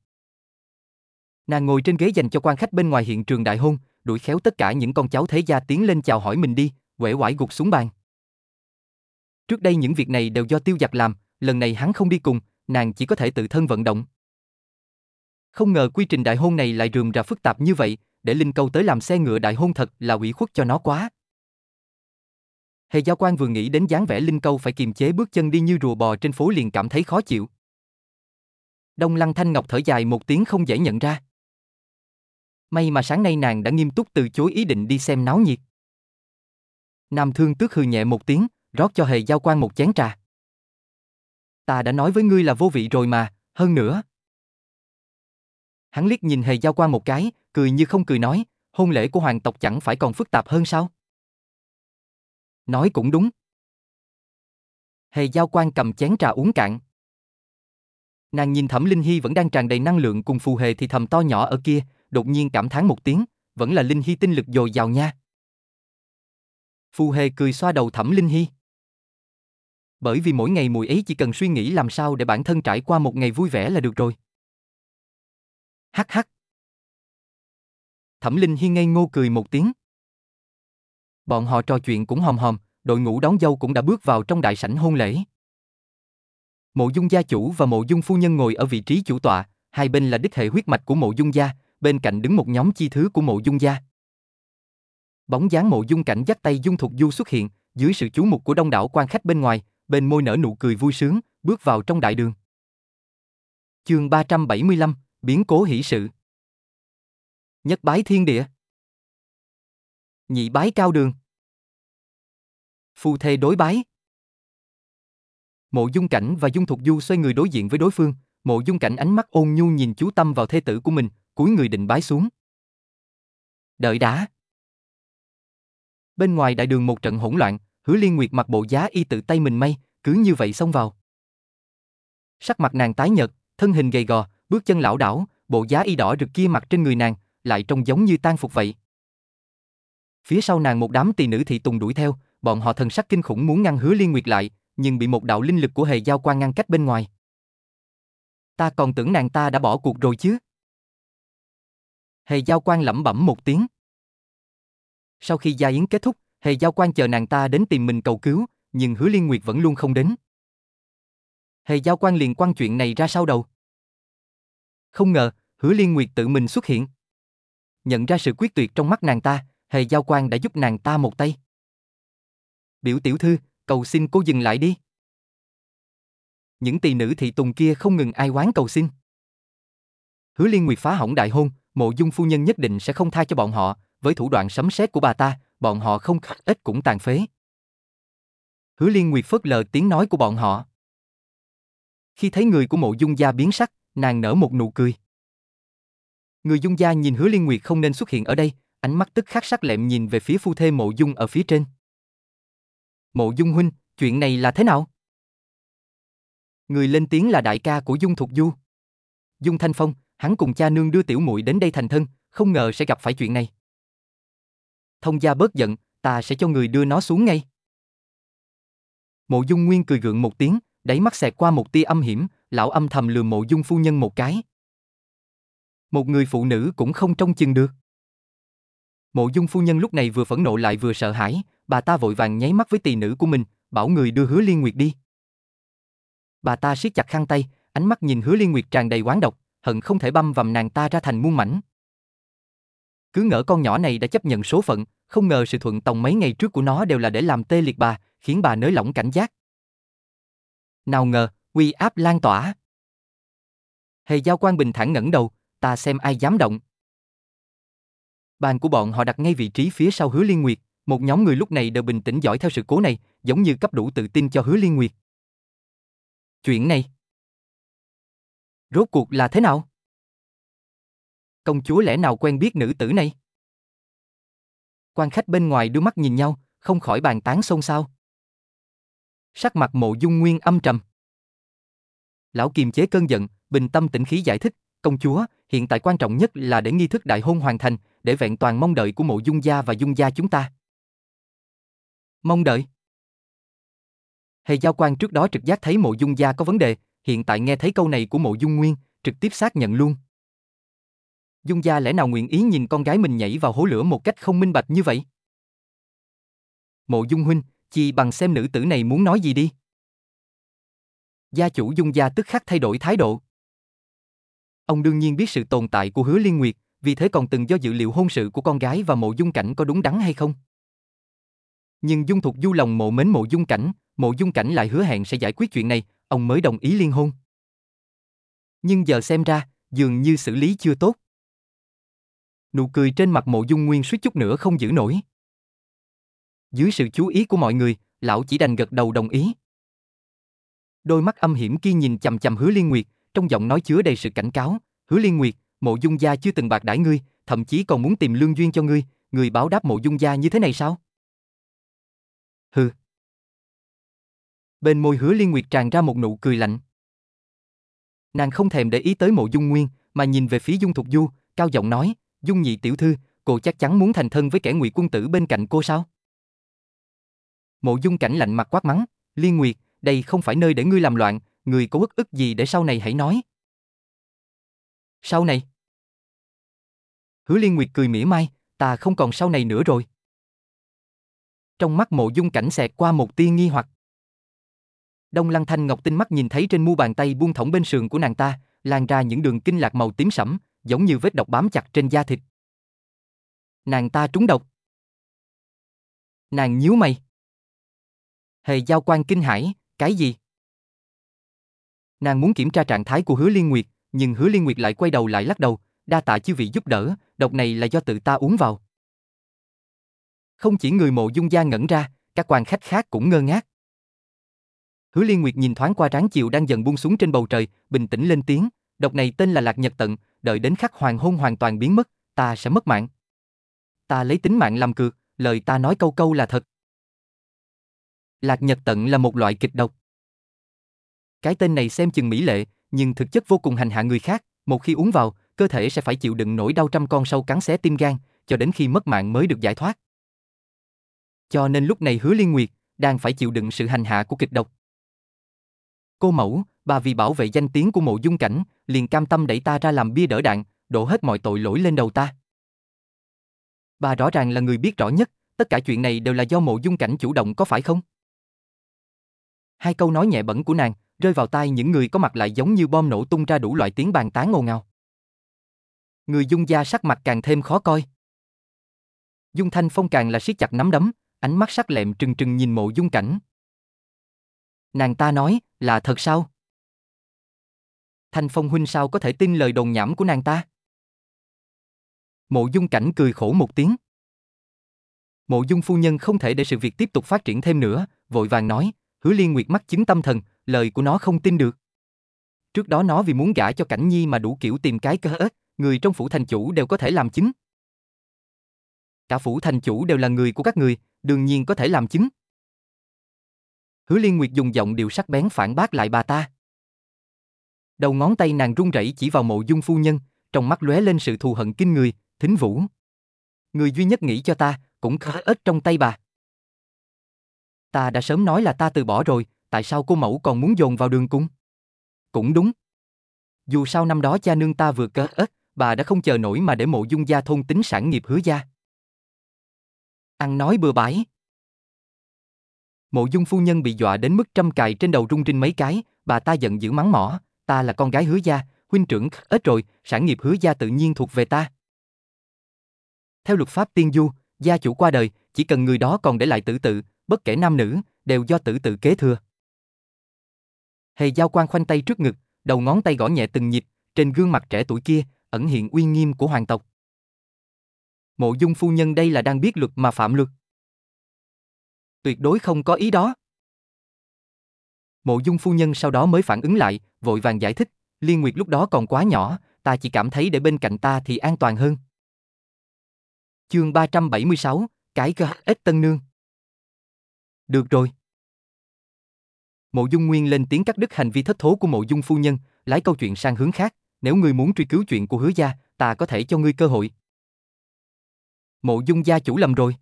Nàng ngồi trên ghế dành cho quan khách bên ngoài hiện trường đại hôn, đuổi khéo tất cả những con cháu thế gia tiến lên chào hỏi mình đi, quể quải gục xuống bàn. Trước đây những việc này đều do tiêu giặc làm, lần này hắn không đi cùng, nàng chỉ có thể tự thân vận động. Không ngờ quy trình đại hôn này lại rườm rà phức tạp như vậy, để Linh Câu tới làm xe ngựa đại hôn thật là ủy khuất cho nó quá. Hề Giao Quan vừa nghĩ đến dáng vẻ Linh Câu phải kiềm chế bước chân đi như rùa bò trên phố liền cảm thấy khó chịu. Đông Lăng Thanh Ngọc thở dài một tiếng không dễ nhận ra. May mà sáng nay nàng đã nghiêm túc từ chối ý định đi xem náo nhiệt. Nam Thương Tước hừ nhẹ một tiếng, rót cho Hề Giao Quan một chén trà. Ta đã nói với ngươi là vô vị rồi mà, hơn nữa. Hắn liếc nhìn Hề Giao Quan một cái, cười như không cười nói, hôn lễ của hoàng tộc chẳng phải còn phức tạp hơn sao? Nói cũng đúng. Hề Giao Quan cầm chén trà uống cạn. Nàng nhìn Thẩm Linh Hy vẫn đang tràn đầy năng lượng cùng phù hề thì thầm to nhỏ ở kia, đột nhiên cảm thán một tiếng, vẫn là Linh Hy tinh lực dồi dào nha. Phù hề cười xoa đầu Thẩm Linh Hy. Bởi vì mỗi ngày mùi ấy chỉ cần suy nghĩ làm sao để bản thân trải qua một ngày vui vẻ là được rồi. Hắc hắc. Thẩm Linh Hi ngây ngô cười một tiếng. Bọn họ trò chuyện cũng hòm hòm, đội ngũ đón dâu cũng đã bước vào trong đại sảnh hôn lễ. Mộ Dung gia chủ và Mộ Dung phu nhân ngồi ở vị trí chủ tọa, hai bên là đích hệ huyết mạch của Mộ Dung gia, bên cạnh đứng một nhóm chi thứ của Mộ Dung gia. Bóng dáng Mộ Dung cảnh dắt tay Dung Thục Du xuất hiện, dưới sự chú mục của đông đảo quan khách bên ngoài, bên môi nở nụ cười vui sướng, bước vào trong đại đường. Chương 375, biến cố hỷ sự. Nhất bái thiên địa. Nhị bái cao đường. Phu thê đối bái. Mộ Dung Cảnh và Dung Thục Du xoay người đối diện với đối phương, Mộ Dung Cảnh ánh mắt ôn nhu nhìn chú tâm vào thê tử của mình, cúi người định bái xuống. Đợi đã. Bên ngoài đại đường một trận hỗn loạn, Hứa Liên Nguyệt mặc bộ giá y tự tay mình may, cứ như vậy xông vào. Sắc mặt nàng tái nhợt, thân hình gầy gò, bước chân lão đảo, bộ giá y đỏ rực kia mặc trên người nàng, lại trông giống như tan phục vậy. Phía sau nàng một đám tỳ nữ thị tùng đuổi theo, bọn họ thần sắc kinh khủng muốn ngăn Hứa Liên Nguyệt lại, nhưng bị một đạo linh lực của hề giao quan ngăn cách bên ngoài. Ta còn tưởng nàng ta đã bỏ cuộc rồi chứ. Hề giao quan lẩm bẩm một tiếng. Sau khi gia yến kết thúc, hề giao quan chờ nàng ta đến tìm mình cầu cứu, nhưng hứa liên nguyệt vẫn luôn không đến. Hề giao quan liền quan chuyện này ra sau đầu. Không ngờ, hứa liên nguyệt tự mình xuất hiện. Nhận ra sự quyết tuyệt trong mắt nàng ta, hề giao quan đã giúp nàng ta một tay. Biểu tiểu thư, cầu xin cô dừng lại đi. Những tỳ nữ thị tùng kia không ngừng ai oán cầu xin. Hứa liên nguyệt phá hỏng đại hôn, mộ dung phu nhân nhất định sẽ không tha cho bọn họ, với thủ đoạn sấm sét của bà ta, bọn họ không ít cũng tàn phế. Hứa Liên Nguyệt phớt lờ tiếng nói của bọn họ. Khi thấy người của mộ dung gia biến sắc, nàng nở một nụ cười. Người dung gia nhìn hứa Liên Nguyệt không nên xuất hiện ở đây, ánh mắt tức khắc sắc lẹm nhìn về phía phu thê mộ dung ở phía trên. Mộ dung huynh, chuyện này là thế nào? Người lên tiếng là đại ca của Dung Thục Du. Dung Thanh Phong, hắn cùng cha nương đưa tiểu muội đến đây thành thân, không ngờ sẽ gặp phải chuyện này. Thông gia bớt giận, ta sẽ cho người đưa nó xuống ngay. Mộ Dung Nguyên cười gượng một tiếng, đáy mắt xẹt qua một tia âm hiểm, lão âm thầm lừa Mộ Dung phu nhân một cái. Một người phụ nữ cũng không trông chừng được. Mộ Dung phu nhân lúc này vừa phẫn nộ lại vừa sợ hãi, bà ta vội vàng nháy mắt với tỳ nữ của mình, bảo người đưa Hứa Liên Nguyệt đi. Bà ta siết chặt khăn tay, ánh mắt nhìn Hứa Liên Nguyệt tràn đầy oán độc, hận không thể băm vằm nàng ta ra thành muôn mảnh. Cứ ngỡ con nhỏ này đã chấp nhận số phận, không ngờ sự thuận tòng mấy ngày trước của nó đều là để làm tê liệt bà, khiến bà nới lỏng cảnh giác. Nào ngờ, uy áp lan tỏa. Hề giao quan bình thản ngẩng đầu, ta xem ai dám động. Bàn của bọn họ đặt ngay vị trí phía sau hứa liên nguyệt, một nhóm người lúc này đều bình tĩnh dõi theo sự cố này, giống như cấp đủ tự tin cho hứa liên nguyệt. Chuyện này. Rốt cuộc là thế nào? Công chúa lẽ nào quen biết nữ tử này? quan khách bên ngoài đưa mắt nhìn nhau, không khỏi bàn tán xôn xao. Sắc mặt mộ dung nguyên âm trầm. Lão kiềm chế cơn giận, bình tâm tĩnh khí giải thích, công chúa, hiện tại quan trọng nhất là để nghi thức đại hôn hoàn thành, để vẹn toàn mong đợi của mộ dung gia và dung gia chúng ta. Mong đợi. Hề giao quan trước đó trực giác thấy mộ dung gia có vấn đề, hiện tại nghe thấy câu này của mộ dung nguyên, trực tiếp xác nhận luôn. Dung gia lẽ nào nguyện ý nhìn con gái mình nhảy vào hố lửa một cách không minh bạch như vậy? Mộ dung huynh, chi bằng xem nữ tử này muốn nói gì đi. Gia chủ Dung gia tức khắc thay đổi thái độ. Ông đương nhiên biết sự tồn tại của hứa liên nguyệt, vì thế còn từng do dự liệu hôn sự của con gái và mộ dung cảnh có đúng đắn hay không. Nhưng dung thục du lòng mộ mến mộ dung cảnh, mộ dung cảnh lại hứa hẹn sẽ giải quyết chuyện này, ông mới đồng ý liên hôn. Nhưng giờ xem ra, dường như xử lý chưa tốt. Nụ cười trên mặt mộ dung nguyên suýt chút nữa không giữ nổi. Dưới sự chú ý của mọi người, lão chỉ đành gật đầu đồng ý. Đôi mắt âm hiểm kia nhìn chầm chầm hứa liên nguyệt, trong giọng nói chứa đầy sự cảnh cáo. Hứa liên nguyệt, mộ dung gia chưa từng bạc đãi ngươi, thậm chí còn muốn tìm lương duyên cho ngươi, người báo đáp mộ dung gia như thế này sao? Hừ. Bên môi hứa liên nguyệt tràn ra một nụ cười lạnh. Nàng không thèm để ý tới mộ dung nguyên, mà nhìn về phía dung thục du, cao giọng nói, dung nhị tiểu thư, cô chắc chắn muốn thành thân với kẻ ngụy quân tử bên cạnh cô sao? Mộ dung cảnh lạnh mặt quát mắng, liên nguyệt, đây không phải nơi để ngươi làm loạn, người có ức ức gì để sau này hãy nói. Sau này? Hứa liên nguyệt cười mỉa mai, ta không còn sau này nữa rồi. Trong mắt mộ dung cảnh xẹt qua một tia nghi hoặc. Đông Lăng Thanh Ngọc tinh mắt nhìn thấy trên mu bàn tay buông thõng bên sườn của nàng ta, lan ra những đường kinh lạc màu tím sẫm, giống như vết độc bám chặt trên da thịt. Nàng ta trúng độc. Nàng nhíu mày. Hề giao quan kinh hãi, cái gì? Nàng muốn kiểm tra trạng thái của hứa liên nguyệt, nhưng hứa liên nguyệt lại quay đầu lại lắc đầu, đa tạ chư vị giúp đỡ, độc này là do tự ta uống vào. Không chỉ người mộ dung gia ngẩn ra, các quan khách khác cũng ngơ ngác. Hứa Liên Nguyệt nhìn thoáng qua tráng chiều đang dần buông xuống trên bầu trời, bình tĩnh lên tiếng, độc này tên là Lạc Nhật Tận, đợi đến khắc hoàng hôn hoàn toàn biến mất, ta sẽ mất mạng. Ta lấy tính mạng làm cược, lời ta nói câu câu là thật. Lạc Nhật Tận là một loại kịch độc. Cái tên này xem chừng mỹ lệ, nhưng thực chất vô cùng hành hạ người khác, một khi uống vào, cơ thể sẽ phải chịu đựng nỗi đau trăm con sâu cắn xé tim gan, cho đến khi mất mạng mới được giải thoát. Cho nên lúc này Hứa Liên Nguyệt đang phải chịu đựng sự hành hạ của kịch độc. Cô mẫu, bà vì bảo vệ danh tiếng của mộ dung cảnh, liền cam tâm đẩy ta ra làm bia đỡ đạn, đổ hết mọi tội lỗi lên đầu ta. Bà rõ ràng là người biết rõ nhất, tất cả chuyện này đều là do mộ dung cảnh chủ động có phải không? Hai câu nói nhẹ bẩn của nàng, rơi vào tai những người có mặt lại giống như bom nổ tung ra đủ loại tiếng bàn tán ồn ngào Người dung gia sắc mặt càng thêm khó coi. Dung Thanh Phong càng là siết chặt nắm đấm, ánh mắt sắc lẹm trừng trừng nhìn mộ dung cảnh. Nàng ta nói, là thật sao? Thanh Phong huynh sao có thể tin lời đồn nhảm của nàng ta? Mộ dung cảnh cười khổ một tiếng. Mộ dung phu nhân không thể để sự việc tiếp tục phát triển thêm nữa, vội vàng nói, hứa liên nguyệt mắt chứng tâm thần, lời của nó không tin được. Trước đó nó vì muốn gả cho cảnh nhi mà đủ kiểu tìm cái cơ ếch, người trong phủ thành chủ đều có thể làm chứng. Cả phủ thành chủ đều là người của các người, đương nhiên có thể làm chứng. Hứa Liên Nguyệt dùng giọng điệu sắc bén phản bác lại bà ta. Đầu ngón tay nàng run rẩy chỉ vào mộ dung phu nhân, trong mắt lóe lên sự thù hận kinh người, thính vũ. Người duy nhất nghĩ cho ta, cũng khá ếch trong tay bà. Ta đã sớm nói là ta từ bỏ rồi, tại sao cô mẫu còn muốn dồn vào đường cung? Cũng đúng. Dù sao năm đó cha nương ta vừa cớ ớt, bà đã không chờ nổi mà để mộ dung gia thôn tính sản nghiệp hứa gia. Ăn nói bừa bãi. Mộ dung phu nhân bị dọa đến mức trăm cài trên đầu rung rinh mấy cái, bà ta giận dữ mắng mỏ, ta là con gái hứa gia, huynh trưởng ít rồi, sản nghiệp hứa gia tự nhiên thuộc về ta. Theo luật pháp tiên du, gia chủ qua đời, chỉ cần người đó còn để lại tử tự, bất kể nam nữ, đều do tử tự kế thừa. Hề giao quan khoanh tay trước ngực, đầu ngón tay gõ nhẹ từng nhịp, trên gương mặt trẻ tuổi kia, ẩn hiện uy nghiêm của hoàng tộc. Mộ dung phu nhân đây là đang biết luật mà phạm luật. Tuyệt đối không có ý đó. Mộ dung phu nhân sau đó mới phản ứng lại, vội vàng giải thích, Liên Nguyệt lúc đó còn quá nhỏ, ta chỉ cảm thấy để bên cạnh ta thì an toàn hơn. Chương 376, cái cơ ít tân nương. Được rồi. Mộ Dung Nguyên lên tiếng cắt đứt hành vi thất thố của Mộ Dung phu nhân, lái câu chuyện sang hướng khác, nếu ngươi muốn truy cứu chuyện của Hứa gia, ta có thể cho ngươi cơ hội. Mộ Dung gia chủ lầm rồi.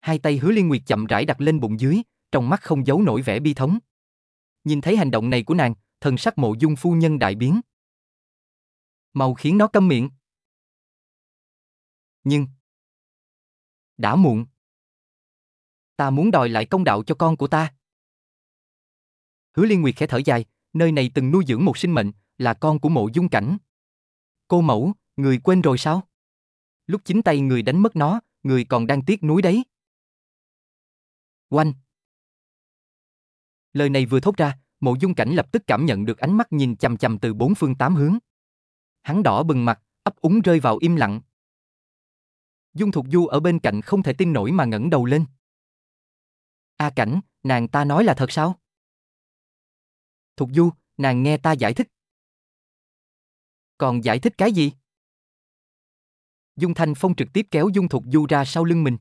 Hai tay Hứa Liên Nguyệt chậm rãi đặt lên bụng dưới, trong mắt không giấu nổi vẻ bi thống. Nhìn thấy hành động này của nàng, thần sắc Mộ Dung phu nhân đại biến. màu khiến nó câm miệng. Nhưng đã muộn. Ta muốn đòi lại công đạo cho con của ta. Hứa Liên Nguyệt khẽ thở dài, nơi này từng nuôi dưỡng một sinh mệnh, là con của mộ dung cảnh. Cô mẫu, người quên rồi sao? Lúc chính tay người đánh mất nó, người còn đang tiếc nuối đấy. Oanh! Lời này vừa thốt ra, mộ dung cảnh lập tức cảm nhận được ánh mắt nhìn chằm chằm từ bốn phương tám hướng. Hắn đỏ bừng mặt, ấp úng rơi vào im lặng. Dung Thục Du ở bên cạnh không thể tin nổi mà ngẩng đầu lên. A Cảnh, nàng ta nói là thật sao? Thục Du, nàng nghe ta giải thích. Còn giải thích cái gì? Dung Thanh Phong trực tiếp kéo Dung Thục Du ra sau lưng mình.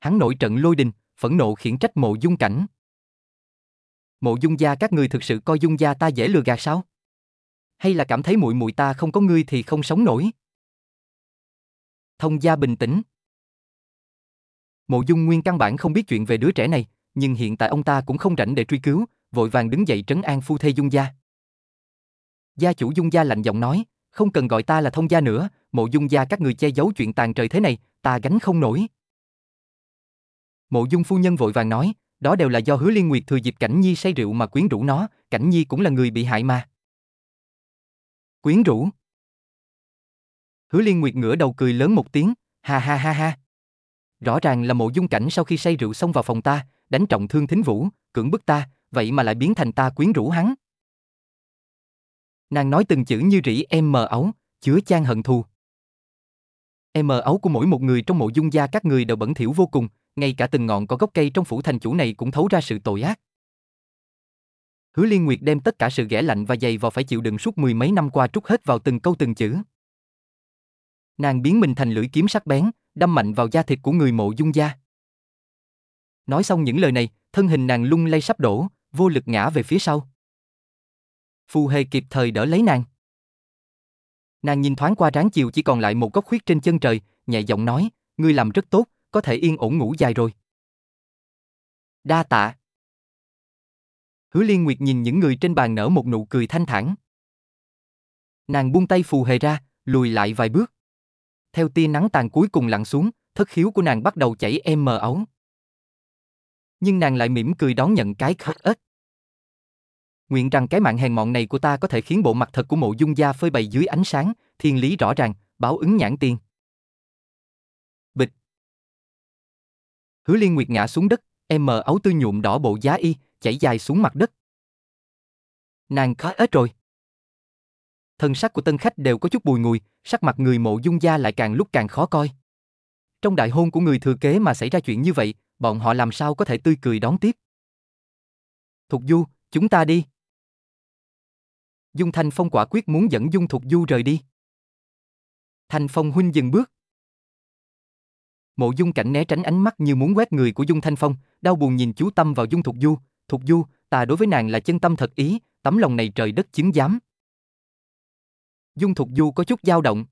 Hắn nổi trận lôi đình, phẫn nộ khiển trách mộ Dung Cảnh. Mộ Dung gia các người thực sự coi Dung gia ta dễ lừa gạt sao? Hay là cảm thấy muội muội ta không có ngươi thì không sống nổi? Thông gia bình tĩnh. Mộ Dung Nguyên căn bản không biết chuyện về đứa trẻ này, nhưng hiện tại ông ta cũng không rảnh để truy cứu, vội vàng đứng dậy trấn an phu thê Dung gia. Gia chủ Dung gia lạnh giọng nói, không cần gọi ta là thông gia nữa, mộ Dung gia các người che giấu chuyện tàn trời thế này, ta gánh không nổi. Mộ Dung phu nhân vội vàng nói, đó đều là do Hứa Liên Nguyệt thừa dịp Cảnh Nhi say rượu mà quyến rũ nó, Cảnh Nhi cũng là người bị hại mà. Quyến rũ? Hứa Liên Nguyệt ngửa đầu cười lớn một tiếng, ha ha ha ha. Rõ ràng là mộ dung cảnh sau khi say rượu xông vào phòng ta, đánh trọng thương thính vũ, cưỡng bức ta, vậy mà lại biến thành ta quyến rũ hắn. Nàng nói từng chữ như rỉ em mờ ấu, chứa chan hận thù. Em mờ ấu của mỗi một người trong mộ dung gia các người đều bẩn thỉu vô cùng, ngay cả từng ngọn có gốc cây trong phủ thành chủ này cũng thấu ra sự tội ác. Hứa Liên Nguyệt đem tất cả sự ghẻ lạnh và dày vào phải chịu đựng suốt mười mấy năm qua trút hết vào từng câu từng chữ. Nàng biến mình thành lưỡi kiếm sắc bén, đâm mạnh vào da thịt của người mộ dung gia. Nói xong những lời này, thân hình nàng lung lay sắp đổ, vô lực ngã về phía sau. Phù Hề kịp thời đỡ lấy nàng. Nàng nhìn thoáng qua ráng chiều chỉ còn lại một góc khuyết trên chân trời, nhẹ giọng nói, ngươi làm rất tốt, có thể yên ổn ngủ dài rồi. Đa tạ. Hứa Liên Nguyệt nhìn những người trên bàn nở một nụ cười thanh thản. Nàng buông tay Phù Hề ra, lùi lại vài bước. Theo tia nắng tàn cuối cùng lặn xuống, thất khiếu của nàng bắt đầu chảy em mờ ấu. Nhưng nàng lại mỉm cười đón nhận cái khất ếch. Nguyện rằng cái mạng hèn mọn này của ta có thể khiến bộ mặt thật của mộ dung gia phơi bày dưới ánh sáng, thiên lý rõ ràng, báo ứng nhãn tiền. Hứa liên nguyệt ngã xuống đất, em mờ ấu tư nhuộm đỏ bộ giá y, chảy dài xuống mặt đất. Nàng khó ếch rồi. Thân sắc của tân khách đều có chút bùi ngùi, sắc mặt người mộ dung gia lại càng lúc càng khó coi. Trong đại hôn của người thừa kế mà xảy ra chuyện như vậy, bọn họ làm sao có thể tươi cười đón tiếp. Thục Du, chúng ta đi. Dung Thanh Phong quả quyết muốn dẫn Dung Thục Du rời đi. Thanh Phong huynh dừng bước. Mộ Dung Cảnh né tránh ánh mắt như muốn quét người của Dung Thanh Phong, đau buồn nhìn chú tâm vào Dung Thục Du, "Thục Du, ta đối với nàng là chân tâm thật ý, tấm lòng này trời đất chứng giám." Dung Thục Du có chút dao động.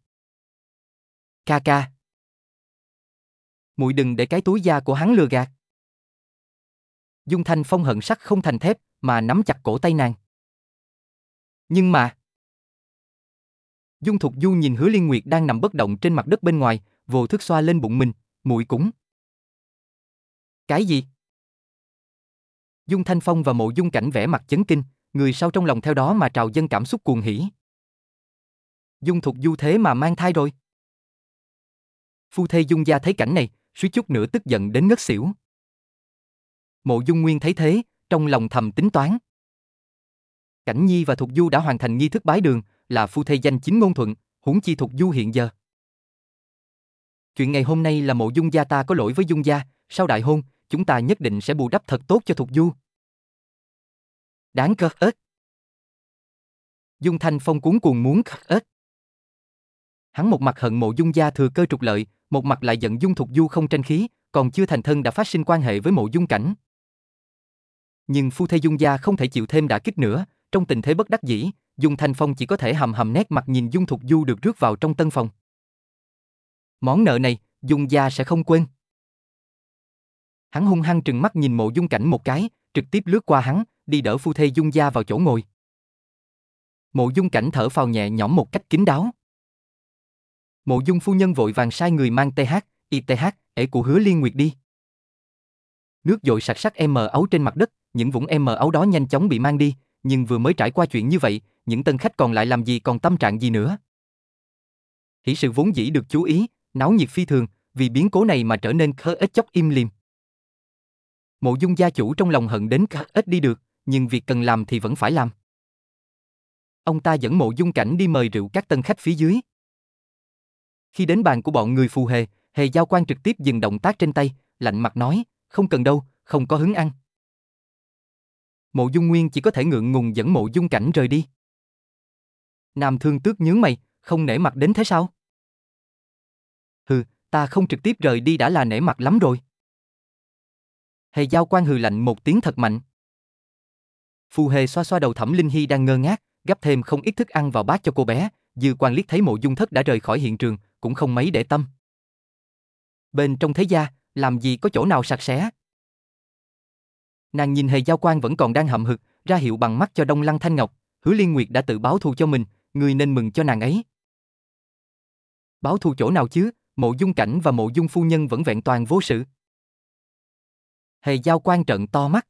"Ca ca." Muội đừng để cái túi da của hắn lừa gạt. Dung Thanh Phong hận sắc không thành thép, mà nắm chặt cổ tay nàng. Nhưng mà... Dung Thục Du nhìn Hứa Liên Nguyệt đang nằm bất động trên mặt đất bên ngoài, vô thức xoa lên bụng mình, muội cũng. Cái gì? Dung Thanh Phong và Mộ Dung Cảnh vẽ mặt chấn kinh, người sau trong lòng theo đó mà trào dân cảm xúc cuồng hỉ. Dung Thục Du thế mà mang thai rồi. Phu thê Dung gia thấy cảnh này, suýt chút nữa tức giận đến ngất xỉu. Mộ Dung Nguyên thấy thế, trong lòng thầm tính toán. Cảnh Nhi và Thục Du đã hoàn thành nghi thức bái đường, là phu thê danh chính ngôn thuận, huống chi Thục Du hiện giờ. Chuyện ngày hôm nay là mộ dung gia ta có lỗi với dung gia, sau đại hôn, chúng ta nhất định sẽ bù đắp thật tốt cho Thục Du. Đáng cơ ớt. Dung Thanh Phong cuốn cuồng muốn khắc ếch. Hắn một mặt hận mộ dung gia thừa cơ trục lợi, một mặt lại giận dung thục du không tranh khí, còn chưa thành thân đã phát sinh quan hệ với mộ dung cảnh. Nhưng phu thê dung gia không thể chịu thêm đả kích nữa, trong tình thế bất đắc dĩ, Dung Thanh Phong chỉ có thể hầm hầm nét mặt nhìn Dung Thục Du được rước vào trong tân phòng. Món nợ này, Dung gia sẽ không quên. Hắn hung hăng trừng mắt nhìn mộ Dung Cảnh một cái, trực tiếp lướt qua hắn, đi đỡ phu thê Dung gia vào chỗ ngồi. Mộ Dung Cảnh thở phào nhẹ nhõm một cách kín đáo. Mộ Dung phu nhân vội vàng sai người mang TH, ITH, ể của Hứa Liên Nguyệt đi. Nước dội sặc sắc em mờ ấu trên mặt đất, những vũng em mờ ấu đó nhanh chóng bị mang đi, nhưng vừa mới trải qua chuyện như vậy, những tân khách còn lại làm gì còn tâm trạng gì nữa. Hỷ sự vốn dĩ được chú ý, náo nhiệt phi thường, vì biến cố này mà trở nên khớ ếch chốc im lìm. Mộ dung gia chủ trong lòng hận đến khớ ếch đi được, nhưng việc cần làm thì vẫn phải làm. Ông ta dẫn mộ dung cảnh đi mời rượu các tân khách phía dưới. Khi đến bàn của bọn người phù hề, hề giao quan trực tiếp dừng động tác trên tay, lạnh mặt nói, không cần đâu, không có hứng ăn. Mộ dung nguyên chỉ có thể ngượng ngùng dẫn mộ dung cảnh rời đi. Nam thương tước nhướng mày, không nể mặt đến thế sao? Ta không trực tiếp rời đi đã là nể mặt lắm rồi. Hề giao quan hừ lạnh một tiếng thật mạnh. Phù hề xoa xoa đầu thẩm Linh Hy đang ngơ ngác, gấp thêm không ít thức ăn vào bát cho cô bé, dư quan liếc thấy mộ dung thất đã rời khỏi hiện trường, cũng không mấy để tâm. Bên trong thế gia, làm gì có chỗ nào sạch sẽ. Nàng nhìn hề giao quan vẫn còn đang hậm hực, ra hiệu bằng mắt cho Đông Lăng Thanh Ngọc, hứa liên nguyệt đã tự báo thù cho mình, người nên mừng cho nàng ấy. Báo thù chỗ nào chứ, mộ dung cảnh và mộ dung phu nhân vẫn vẹn toàn vô sự. Hề giao quan trận to mắt.